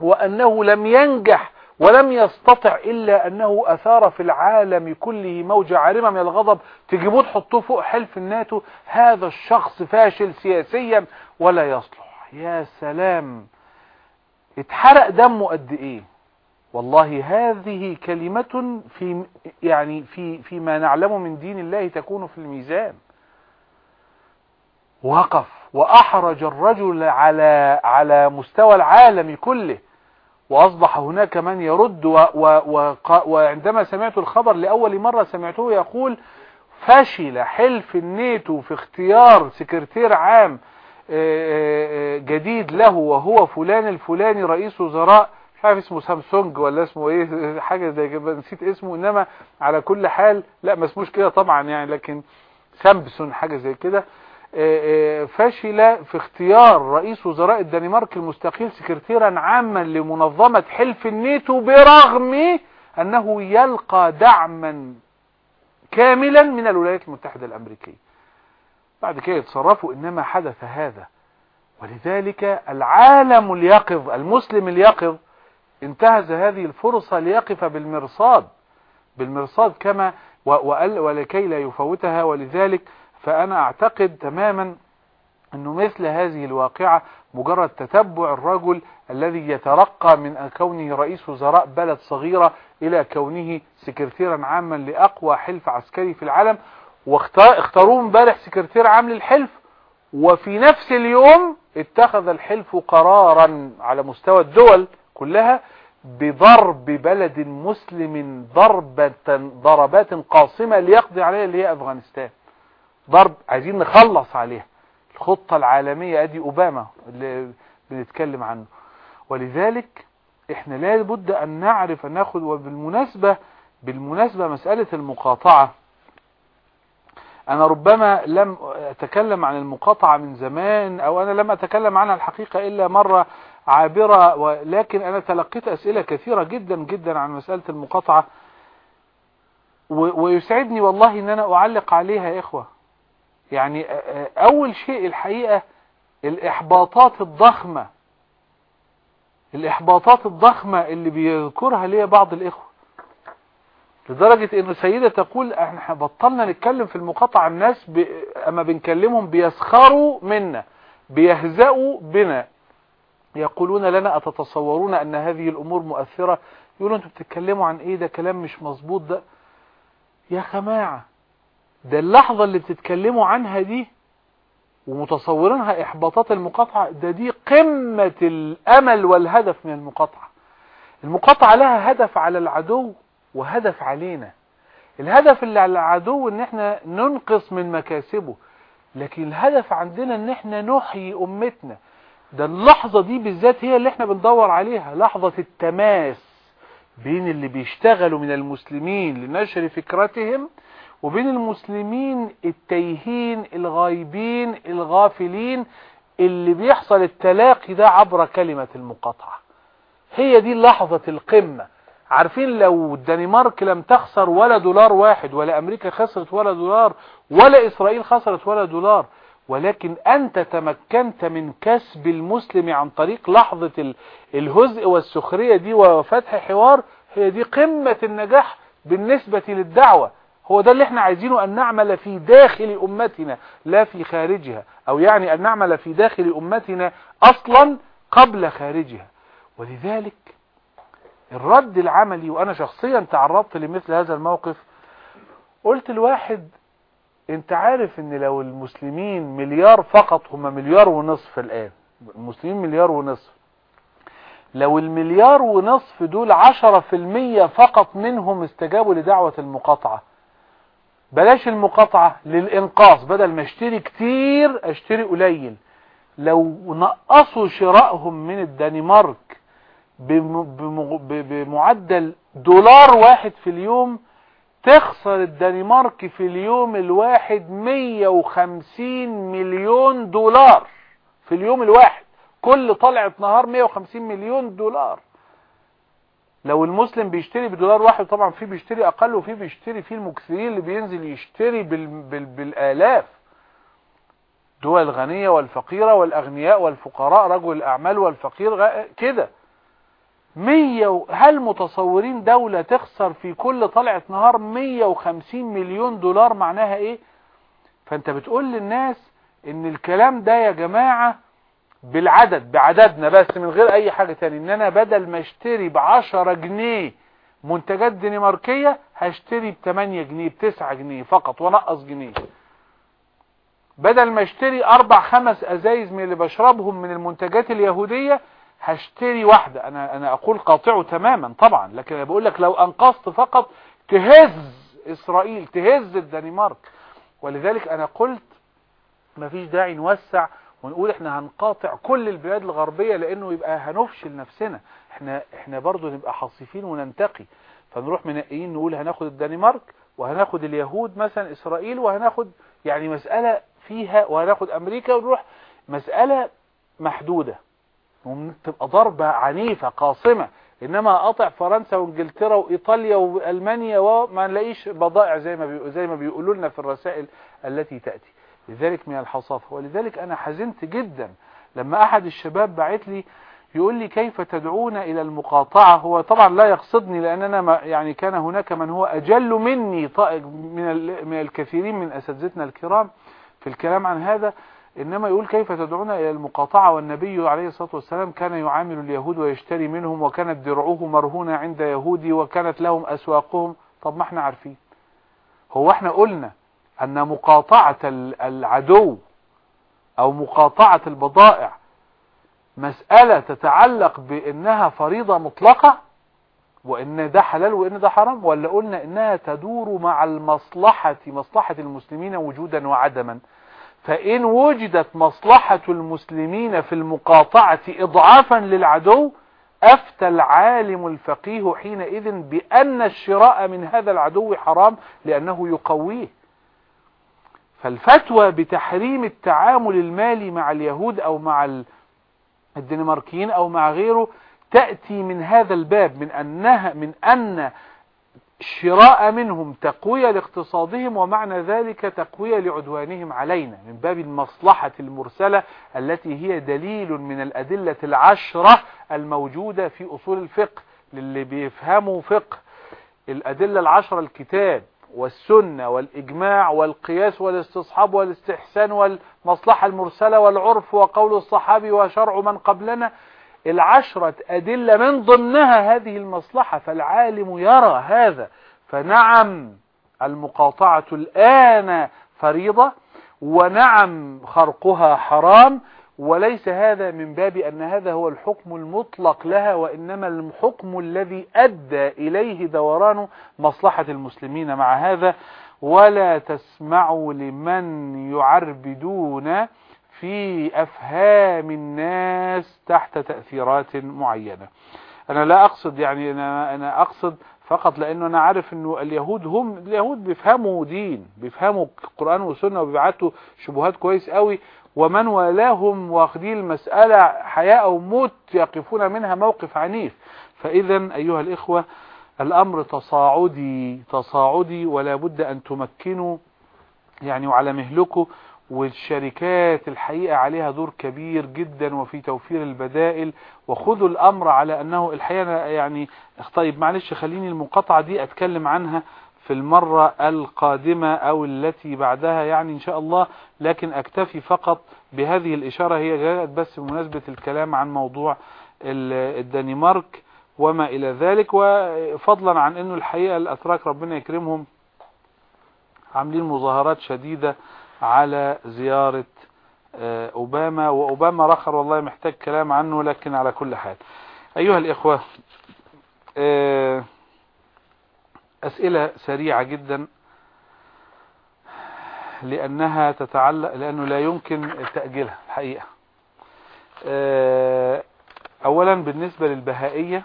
وأنه لم ينجح ولم يستطع إلا أنه أثار في العالم كله موجة عارمة من الغضب تجيبوه تحطوه فوق حلف الناتو هذا الشخص فاشل سياسيا ولا يصلح. يا سلام! اتحرق دمه قد إيه؟ والله هذه كلمة في يعني في فيما نعلم من دين الله تكون في الميزان. وقف وأحرج الرجل على على مستوى العالم كله. وأصبح هناك من يرد و و وعندما سمعت الخبر لأول مرة سمعته يقول فشل حلف الناتو في اختيار سكرتير عام جديد له وهو فلان الفلاني رئيس وزراء. مش عارف اسمه سامسونج ولا اسمه إيه حاجة زي كده نسيت اسمه انما على كل حال لا ما اسموش كده طبعا يعني لكن سامسون حاجة زي كده. فشل في اختيار رئيس وزراء الدنمارك المستقيل سكرتيرا عاما لمنظمة حلف الناتو برغم أنه يلقى دعما كاملا من الولايات المتحدة الأمريكية. بعد كده يتصرفوا إنما حدث هذا. ولذلك العالم اليقظ المسلم اليقظ انتهز هذه الفرصة ليقف بالمرصاد بالمرصاد كما ولكي لا يفوتها. ولذلك فأنا أعتقد تماما أنه مثل هذه الواقعة مجرد تتبع الرجل الذي يترقى من كونه رئيس وزراء بلد صغيرة إلى كونه سكرتيرا عاما لأقوى حلف عسكري في العالم واختاروه امبارح سكرتير عام للحلف وفي نفس اليوم اتخذ الحلف قرارا على مستوى الدول كلها بضرب بلد مسلم ضربة ضربات قاصمة ليقضي عليها اللي هي أفغانستان. ضرب عايزين نخلص عليها. الخطة العالمية أدي أوباما اللي بنتكلم عنه. ولذلك إحنا لابد أن نعرف أن ناخد وبالمناسبة بالمناسبة مسألة المقاطعة. أنا ربما لم أتكلم عن المقاطعة من زمان أو أنا لم أتكلم عنها الحقيقة إلا مرة. عابرة ولكن أنا تلقيت أسئلة كثيرة جدا جدا عن مسألة المقاطعة. ويسعدني والله إن أنا أعلق عليها يا إخوة. يعني أول شيء الحقيقة الإحباطات الضخمة الإحباطات الضخمة اللي بيذكرها لي بعض الإخوة. لدرجة إن سيدة تقول إحنا بطلنا نتكلم في المقاطعة الناس ب... أما بنكلمهم بيسخروا منا بيهزأوا بنا. يقولون لنا أتتصورون أن هذه الأمور مؤثرة؟ يقولوا أنتوا بتتكلموا عن إيه؟ ده كلام مش مظبوط ده يا جماعة ده اللحظة اللي بتتكلموا عنها دي ومتصورينها إحباطات المقاطعة ده دي قمة الأمل والهدف من المقاطعة. المقاطعة لها هدف على العدو وهدف علينا. الهدف اللي على العدو إن إحنا ننقص من مكاسبه لكن الهدف عندنا إن إحنا نحيي أمتنا. ده اللحظة دي بالذات هي اللي إحنا بندور عليها لحظة التماس بين اللي بيشتغلوا من المسلمين لنشر فكرتهم وبين المسلمين التايهين الغايبين الغافلين اللي بيحصل التلاقي ده عبر كلمة المقاطعة. هي دي لحظة القمة. عارفين لو الدنمارك لم تخسر ولا دولار واحد ولا أمريكا خسرت ولا دولار ولا إسرائيل خسرت ولا دولار ولكن أنت تمكنت من كسب المسلم عن طريق لحظة الهزء والسخرية دي وفتح حوار هي دي قمة النجاح بالنسبة للدعوة. هو ده اللي إحنا عايزينه أن نعمل في داخل أمتنا لا في خارجها. أو يعني أن نعمل في داخل أمتنا أصلا قبل خارجها. ولذلك الرد العملي وأنا شخصيا تعرضت لمثل هذا الموقف قلت الواحد انت عارف ان لو المسلمين مليار فقط هم مليار ونصف الآن المسلمين مليار ونصف لو المليار ونصف دول عشرة في المية فقط منهم استجابوا لدعوة المقاطعة بلاش المقاطعة للإنقاص بدل ما اشتري كتير اشتري قليل. لو نقصوا شرائهم من الدنمارك بمعدل دولار واحد في اليوم تخسر الدنمارك في اليوم الواحد 150 مليون دولار. في اليوم الواحد. كل طلعة نهار 150 مليون دولار. لو المسلم بيشتري بدولار واحد طبعا في بيشتري أقل وفي بيشتري فيه المكثرين اللي بينزل يشتري بال بال بالآلاف. دول الغنية والفقيرة والأغنياء والفقراء رجل الأعمال والفقير كده. مية هل متصورين دولة تخسر في كل طلعة نهار 150 مليون دولار معناها إيه؟ فأنت بتقول للناس إن الكلام ده يا جماعة بالعدد بعددنا بس من غير أي حاجة تاني إن أنا بدل ما أشتري بعشرة جنيه منتجات دنماركية هشتري بتمانية جنيه بتسعة جنيه فقط ونقص جنيه. بدل ما أشتري أربع خمس أزايز من اللي بشربهم من المنتجات اليهودية هشتري واحدة. أنا أنا أقول قاطعه تماما طبعا لكن بقول لك لو أنقصت فقط تهز إسرائيل تهز الدنمارك. ولذلك أنا قلت مفيش داعي نوسع ونقول إحنا هنقاطع كل البلاد الغربية لأنه يبقى هنفشل نفسنا. إحنا إحنا برضو نبقى حصيفين وننتقي. فنروح منقيين نقول هناخد الدنمارك وهناخد اليهود مثلا إسرائيل وهناخد يعني مسألة فيها وهناخد أمريكا ونروح مسألة محدودة. تبقى ضربة عنيفة قاصمة. إنما اقطع فرنسا وإنجلترا وإيطاليا وألمانيا وما نلاقيش بضائع زي ما زي ما بيقولوا لنا في الرسائل التي تأتي. لذلك من الحصافة. ولذلك أنا حزنت جدا لما أحد الشباب بعت لي يقول لي كيف تدعون إلى المقاطعة. هو طبعا لا يقصدني لأن أنا ما يعني كان هناك من هو أجل مني من من الكثيرين من أساتذتنا الكرام في الكلام عن هذا. إنما يقول كيف تدعون إلى المقاطعة والنبي عليه الصلاة والسلام كان يعامل اليهود ويشتري منهم وكانت درعه مرهونة عند يهودي وكانت لهم أسواقهم. طب ما إحنا عارفين. هو إحنا قلنا أن مقاطعة العدو أو مقاطعة البضائع مسألة تتعلق بأنها فريضة مطلقة وإن ده حلال وإن ده حرام ولا قلنا إنها تدور مع المصلحة مصلحة المسلمين وجودا وعدما. فإن وجدت مصلحة المسلمين في المقاطعة إضعافا للعدو أفتى العالم الفقيه حينئذ بأن الشراء من هذا العدو حرام لأنه يقويه. فالفتوى بتحريم التعامل المالي مع اليهود أو مع الدنماركيين أو مع غيره تأتي من هذا الباب من أنها من أن شراء منهم تقوية لاقتصادهم ومعنى ذلك تقوية لعدوانهم علينا من باب المصلحة المرسلة التي هي دليل من الأدلة العشرة الموجودة في أصول الفقه للي بيفهموا فقه. الأدلة العشرة الكتاب والسنة والإجماع والقياس والاستصحاب والاستحسان والمصلحة المرسلة والعرف وقول الصحابي وشرع من قبلنا العشرة أدلة من ضمنها هذه المصلحة فالعالم يرى هذا. فنعم المقاطعة الآن فريضة ونعم خرقها حرام وليس هذا من باب أن هذا هو الحكم المطلق لها وإنما الحكم الذي أدى إليه دوران مصلحة المسلمين مع هذا. ولا تسمعوا لمن يعربدون في أفهام الناس تحت تأثيرات معينة. أنا لا أقصد يعني أنا, أنا أقصد فقط لأنه أنا عارف أنه اليهود هم اليهود بيفهموا دين بيفهموا القرآن والسنة وبيبعتوا شبهات كويس قوي ومن والاهم واخدين المسألة حياة أو موت يقفون منها موقف عنيف. فإذا أيها الإخوة الأمر تصاعدي تصاعدي ولا بد أن تمكنوا يعني وعلى مهلكه والشركات الحقيقة عليها دور كبير جدا وفي توفير البدائل. وخذوا الأمر على أنه الحقيقة يعني طيب معلش خليني المقاطعة دي أتكلم عنها في المرة القادمة أو التي بعدها يعني إن شاء الله لكن أكتفي فقط بهذه الإشارة. هي جاءت بس بمناسبة الكلام عن موضوع الدنمارك وما إلى ذلك. وفضلا عن أنه الحقيقة الأتراك ربنا يكرمهم عاملين مظاهرات شديدة على زيارة أوباما وأوباما رخر والله محتاج كلام عنه لكن على كل حال. أيها الإخوة أسئلة سريعة جدا لأنها تتعلق لأنه لا يمكن تأجيلها الحقيقة. أولا بالنسبة للبهائية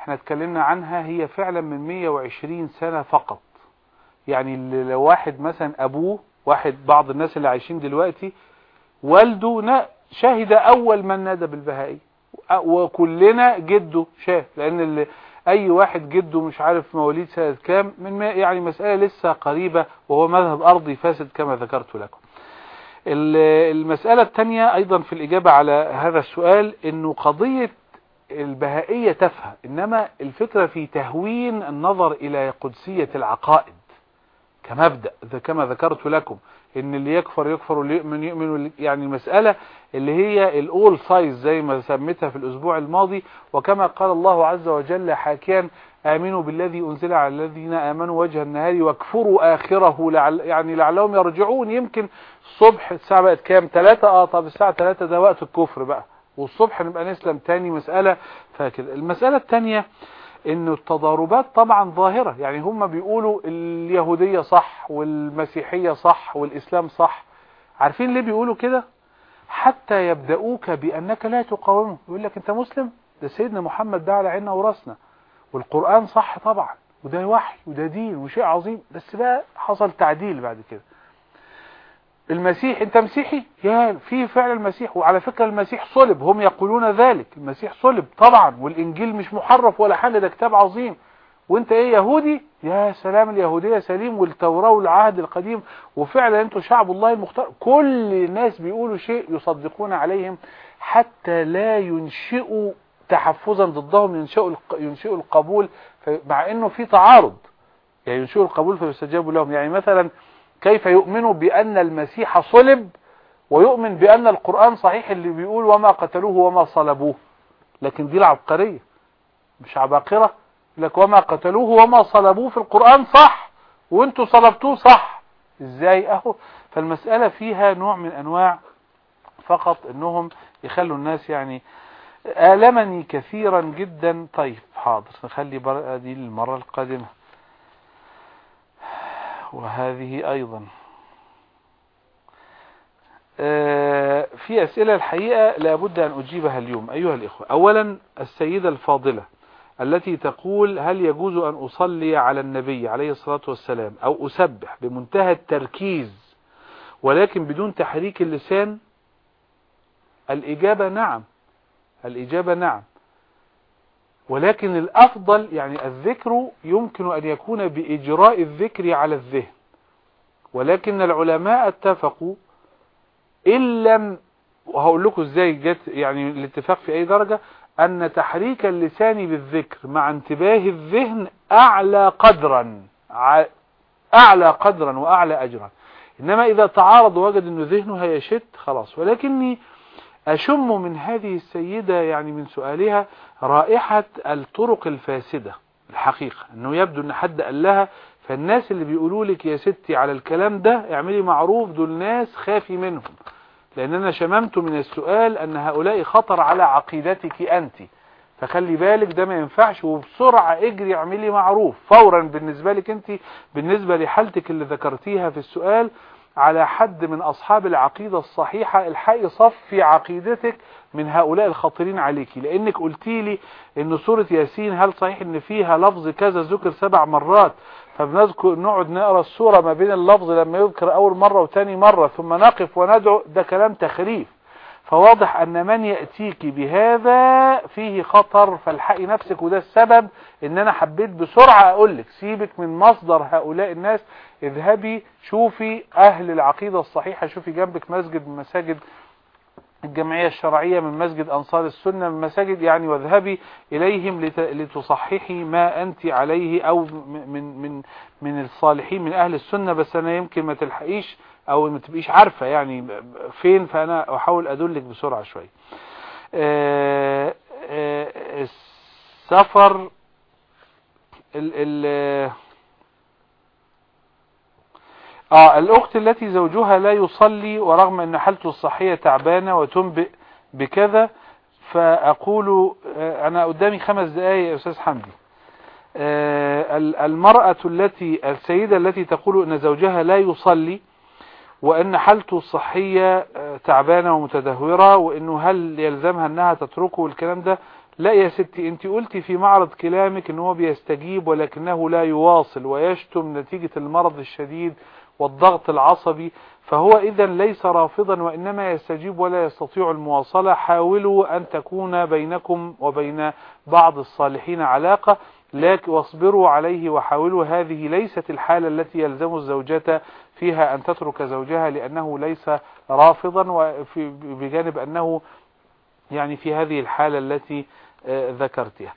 إحنا اتكلمنا عنها هي فعلا من 120 سنة فقط. يعني لو واحد مثلا أبوه واحد بعض الناس اللي عايشين دلوقتي والده شهد أول من نادى بالبهائية وكلنا جده شاهد لأن أي واحد جده مش عارف مواليد سنة كام من يعني مسألة لسه قريبة وهو مذهب أرضي فاسد كما ذكرت لكم. المسألة الثانية أيضا في الإجابة على هذا السؤال إنه قضية البهائية تفهم إنما الفكرة في تهوين النظر إلى قدسية العقائد. كمبدأ كما ذكرت لكم إن اللي يكفر يكفر واللي يؤمن يؤمن يعني المسألة اللي هي الأول سايز زي ما سميتها في الأسبوع الماضي وكما قال الله عز وجل حاكيا آمنوا بالذي أنزل على الذين آمنوا وجه النهار واكفروا آخره لعل يعني لعلهم يرجعون. يمكن الصبح الساعة بقت كام؟ 3 آه طب الساعة 3 ده وقت الكفر بقى والصبح نبقى نسلم تاني مسألة فكده. المسألة الثانية انه التضاربات طبعا ظاهرة. يعني هم بيقولوا اليهودية صح والمسيحية صح والإسلام صح. عارفين ليه بيقولوا كده؟ حتى يبدأوك بأنك لا تقاومه. يقول لك أنت مسلم؟ ده سيدنا محمد ده على عيننا ورأسنا. والقرآن صح طبعا. وده وحي وده دين وشيء عظيم. بس بقى حصل تعديل بعد كده. المسيح انت مسيحي؟ يا في فعل المسيح. وعلى فكرة المسيح صلب هم يقولون ذلك. المسيح صلب طبعا والإنجيل مش محرف ولا حاجة ده كتاب عظيم. وانت إيه يهودي؟ يا سلام اليهودية سليم والتوراة والعهد القديم. وفعلا أنتوا شعب الله المختار. كل الناس بيقولوا شيء يصدقون عليهم حتى لا ينشئوا تحفظا ضدهم ينشئوا ينشئوا القبول. مع إنه في تعارض يعني ينشئوا القبول فيستجاب لهم. يعني مثلا كيف يؤمن بأن المسيح صلب ويؤمن بأن القرآن صحيح اللي بيقول وما قتلوه وما صلبوه؟ لكن دي العبقرية مش عباقرة؟ لك وما قتلوه وما صلبوه في القرآن صح وانتوا صلبتوه صح. إزاي أهو؟ فالمسألة فيها نوع من أنواع فقط إنهم يخلوا الناس يعني آلمني كثيرا جدا. طيب حاضر نخلي دي المرة القادمة. وهذه أيضا. في أسئلة الحقيقة لابد أن أجيبها اليوم. أيها الإخوة أولا السيدة الفاضلة التي تقول هل يجوز أن أصلي على النبي عليه الصلاة والسلام أو أسبح بمنتهى التركيز ولكن بدون تحريك اللسان؟ الإجابة نعم. الإجابة نعم. ولكن الأفضل يعني الذكر يمكن أن يكون بإجراء الذكر على الذهن. ولكن العلماء اتفقوا إن لم وهقول لكم إزاي جت يعني الاتفاق في أي درجة أن تحريك اللسان بالذكر مع انتباه الذهن أعلى قدرا أعلى قدرا وأعلى أجرا. إنما إذا تعارض وجد أنه ذهنه هيشت خلاص. ولكني أشم من هذه السيدة يعني من سؤالها رائحة الطرق الفاسدة الحقيقة أنه يبدو أن حد قال لها فالناس اللي بيقولوا لك يا ستي على الكلام ده اعملي معروف دول ناس خافي منهم. لأن أنا شممت من السؤال أن هؤلاء خطر على عقيدتك أنت. فخلي بالك ده ما ينفعش وبسرعة اجري اعملي معروف. فورا بالنسبة لك أنت بالنسبة لحالتك اللي ذكرتيها في السؤال على حد من أصحاب العقيدة الصحيحة الحقي صفي عقيدتك من هؤلاء الخاطرين عليكي لأنك قلتي لي إن سورة ياسين هل صحيح إن فيها لفظ كذا ذكر سبع مرات؟ فبنذكر نقعد نقرأ السورة ما بين اللفظ لما يذكر أول مرة وتاني مرة ثم نقف وندعو ده كلام تخريف. فواضح أن من يأتيك بهذا فيه خطر فالحقي نفسك وده السبب إن أنا حبيت بسرعة اقولك سيبك من مصدر هؤلاء الناس اذهبي شوفي أهل العقيدة الصحيحة شوفي جنبك مسجد من مساجد الجمعية الشرعية من مسجد أنصار السنة من مساجد يعني واذهبي إليهم لت- لتصححي ما أنت عليه أو من من من الصالحين من أهل السنة بس أنا يمكن ما تلحقيش أو ما تبقيش عارفة يعني فين فأنا أحاول أدلك بسرعة شوية آه، آه، السفر ال ال آه الأخت التي زوجها لا يصلي ورغم أن حالته الصحية تعبانة وتنبئ بكذا فأقول آه، أنا قدامي خمس دقايق يا أستاذ حمدي. آه، ال- المرأة التي السيدة التي تقول أن زوجها لا يصلي وأن حالته الصحية آه، تعبانة ومتدهورة وانه هل يلزمها أنها تتركه والكلام ده؟ لا يا ستي أنت قلتي في معرض كلامك إن هو بيستجيب ولكنه لا يواصل ويشتم نتيجة المرض الشديد والضغط العصبي فهو إذا ليس رافضا وإنما يستجيب ولا يستطيع المواصلة. حاولوا أن تكون بينكم وبين بعض الصالحين علاقة لكن واصبروا عليه وحاولوا. هذه ليست الحالة التي يلزم الزوجة فيها أن تترك زوجها لأنه ليس رافضا وفي بجانب أنه يعني في هذه الحالة التي آه، ذكرتها.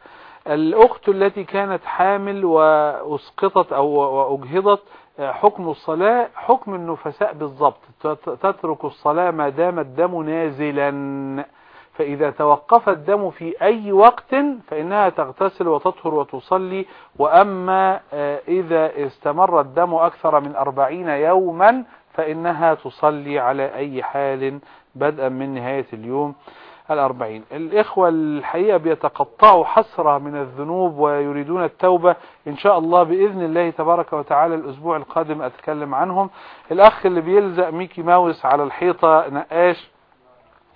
الأخت التي كانت حامل وأسقطت أو وأجهضت آه، حكم الصلاة حكم النفساء بالضبط. تت- تترك الصلاة ما دام الدم نازلا. فإذا توقف الدم في أي وقت فإنها تغتسل وتطهر وتصلي. وأما آه، إذا استمر الدم أكثر من أربعين يوما فإنها تصلي على أي حال بدءا من نهاية اليوم. الأربعين. الإخوة الحقيقة بيتقطعوا حسرة من الذنوب ويريدون التوبة. إن شاء الله بإذن الله تبارك وتعالى الأسبوع القادم أتكلم عنهم. الأخ اللي بيلزق ميكي ماوس على الحيطة نقاش.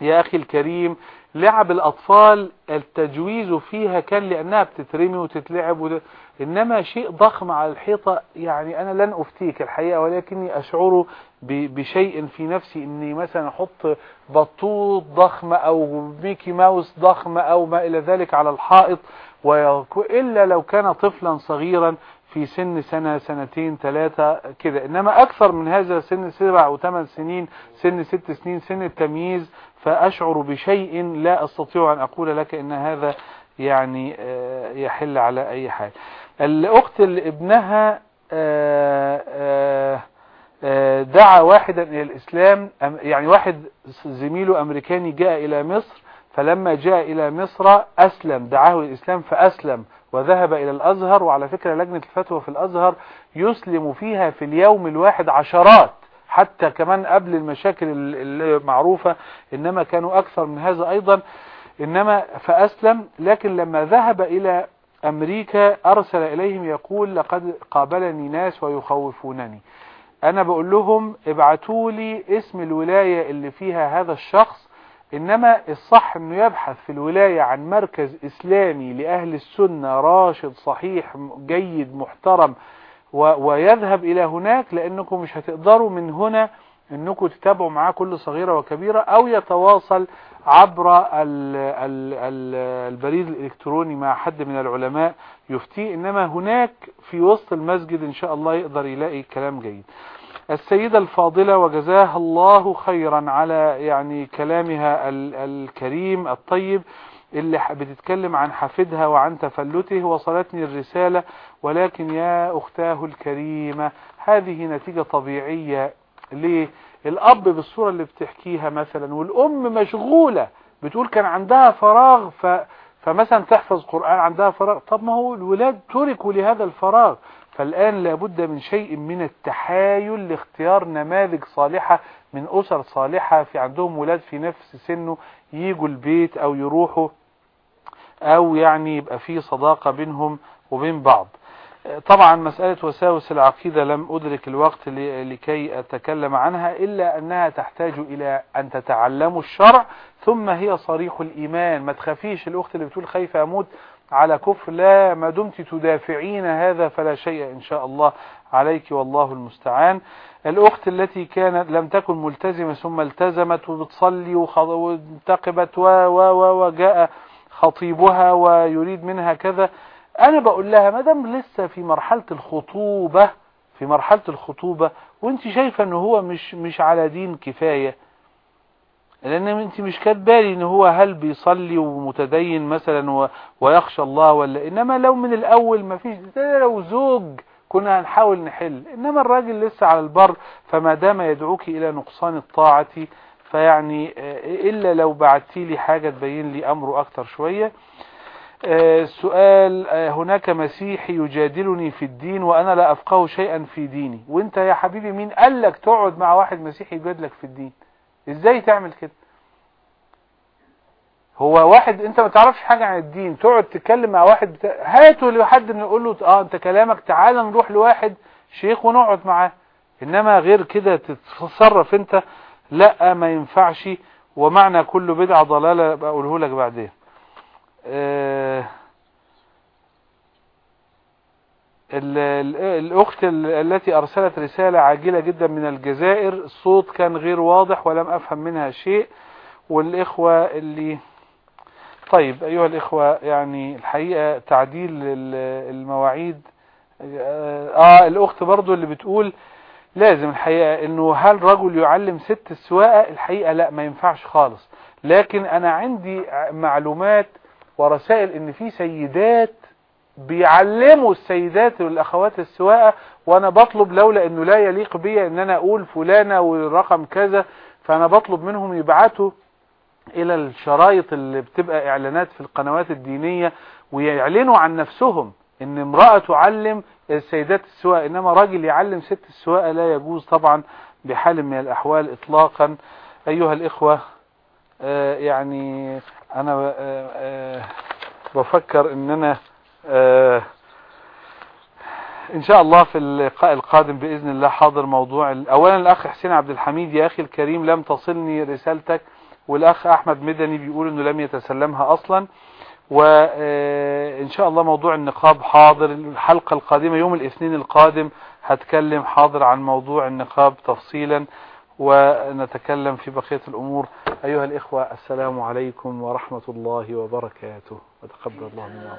يا أخي الكريم لعب الأطفال التجويز فيها كان لأنها بتترمي وتتلعب وده إنما شيء ضخم على الحيطة يعني أنا لن أفتيك الحقيقة ولكني أشعر ب- بشيء في نفسي إني مثلا أحط بطوط ضخم أو ميكي ماوس ضخم أو ما إلى ذلك على الحائط ويك- إلا لو كان طفلا صغيرا في سن سنة سنتين ثلاثة كده. إنما أكثر من هذا سن سبع أو ثمان سنين سن ست سنين سن التمييز فأشعر بشيء لا أستطيع أن أقول لك إن هذا يعني آه، يحل على أي حال. الأخت اللي ابنها آه، آه، دعا واحدا إلى الإسلام يعني واحد زميله أمريكاني جاء إلى مصر فلما جاء إلى مصر أسلم دعاه الإسلام فأسلم وذهب إلى الأزهر وعلى فكرة لجنة الفتوى في الأزهر يسلم فيها في اليوم الواحد عشرات. حتى كمان قبل المشاكل ال- المعروفة إنما كانوا أكثر من هذا أيضا. إنما فأسلم لكن لما ذهب إلى أمريكا أرسل إليهم يقول لقد قابلني ناس ويخوفونني. أنا بقول لهم ابعتوا لي اسم الولاية اللي فيها هذا الشخص. إنما الصح أنه يبحث في الولاية عن مركز إسلامي لأهل السنة راشد صحيح جيد محترم. ويذهب إلى هناك لأنكم مش هتقدروا من هنا أنكم تتابعوا معاه كل صغيرة وكبيرة أو يتواصل عبر ال ال ال البريد الإلكتروني مع حد من العلماء يفتيه. إنما هناك في وسط المسجد إن شاء الله يقدر يلاقي كلام جيد. السيدة الفاضلة وجزاها الله خيرا على يعني كلامها ال- الكريم الطيب. اللي بتتكلم عن حفيدها وعن تفلته وصلتني الرسالة ولكن يا أختاه الكريمة هذه نتيجة طبيعية ليه؟ الأب بالصورة اللي بتحكيها مثلا والأم مشغولة بتقول كان عندها فراغ ف فمثلا تحفظ قرآن عندها فراغ طب ما هو الولاد تركوا لهذا الفراغ. فالآن لابد من شيء من التحايل لاختيار نماذج صالحة من أسر صالحة في عندهم ولاد في نفس سنه يجوا البيت أو يروحوا أو يعني يبقى في صداقة بينهم وبين بعض. طبعا مسألة وساوس العقيدة لم أدرك الوقت لكي أتكلم عنها إلا أنها تحتاج إلى أن تتعلموا الشرع ثم هي صريح الإيمان. ما تخافيش الأخت اللي بتقول خايفة أموت على كفر لا ما دمت تدافعين هذا فلا شيء إن شاء الله عليك والله المستعان. الأخت التي كانت لم تكن ملتزمة ثم التزمت وبتصلي وانتقبت وجاء خطيبها ويريد منها كذا. أنا بقول لها ما دام لسه في مرحلة الخطوبة في مرحلة الخطوبة وأنت شايفة إن هو مش مش على دين كفاية لأن أنت مش كاتبالي إن هو هل بيصلي ومتدين مثلا و... ويخشى الله ولا إنما لو من الأول ما فيش. لو زوج. كنا هنحاول نحل. إنما الراجل لسه على البر فما دام يدعوك إلى نقصان الطاعة فيعني إلا لو بعتي لي حاجة تبين لي أمره أكتر شوية. سؤال هناك مسيحي يجادلني في الدين وأنا لا أفقه شيئا في ديني. وأنت يا حبيبي مين قال لك تقعد مع واحد مسيحي يجادلك في الدين؟ إزاي تعمل كده؟ هو واحد انت ما تعرفش حاجة عن الدين تقعد تتكلم مع واحد بتا... هاته لحد نقول له آه انت كلامك تعال نروح لواحد شيخ ونقعد معاه. انما غير كده تتصرف انت لا ما ينفعش ومعنى كل بدعة ضلالة بقوله لك بعدين. آه الأخت التي أرسلت رسالة عاجلة جدا من الجزائر الصوت كان غير واضح ولم أفهم منها شيء والإخوة اللي طيب أيها الإخوة يعني الحقيقة تعديل المواعيد آه الأخت برضو اللي بتقول لازم الحقيقة إنه هل رجل يعلم ست السواقة؟ الحقيقة لا ما ينفعش خالص. لكن أنا عندي معلومات ورسائل إن في سيدات بيعلموا السيدات والأخوات السواقة وأنا بطلب لولا إنه لا يليق بي إن أنا أقول فلانة والرقم كذا فأنا بطلب منهم يبعتوا إلى الشرايط اللي بتبقى إعلانات في القنوات الدينية ويعلنوا عن نفسهم إن امرأة تعلم السيدات السواقة إنما راجل يعلم ست السواقة لا يجوز طبعا بحال من الأحوال اطلاقا. أيها الإخوة آه يعني أنا آه آه بفكر ان أنا إن شاء الله في اللقاء القادم بإذن الله حاضر موضوع اولا الأخ حسين عبد الحميد يا أخي الكريم لم تصلني رسالتك والأخ أحمد مدني بيقول إنه لم يتسلمها أصلا وان شاء الله موضوع النقاب حاضر. الحلقة القادمة يوم الاثنين القادم هتكلم حاضر عن موضوع النقاب تفصيلا ونتكلم في بقية الأمور. أيها الإخوة السلام عليكم ورحمة الله وبركاته. وتقبل الله منا.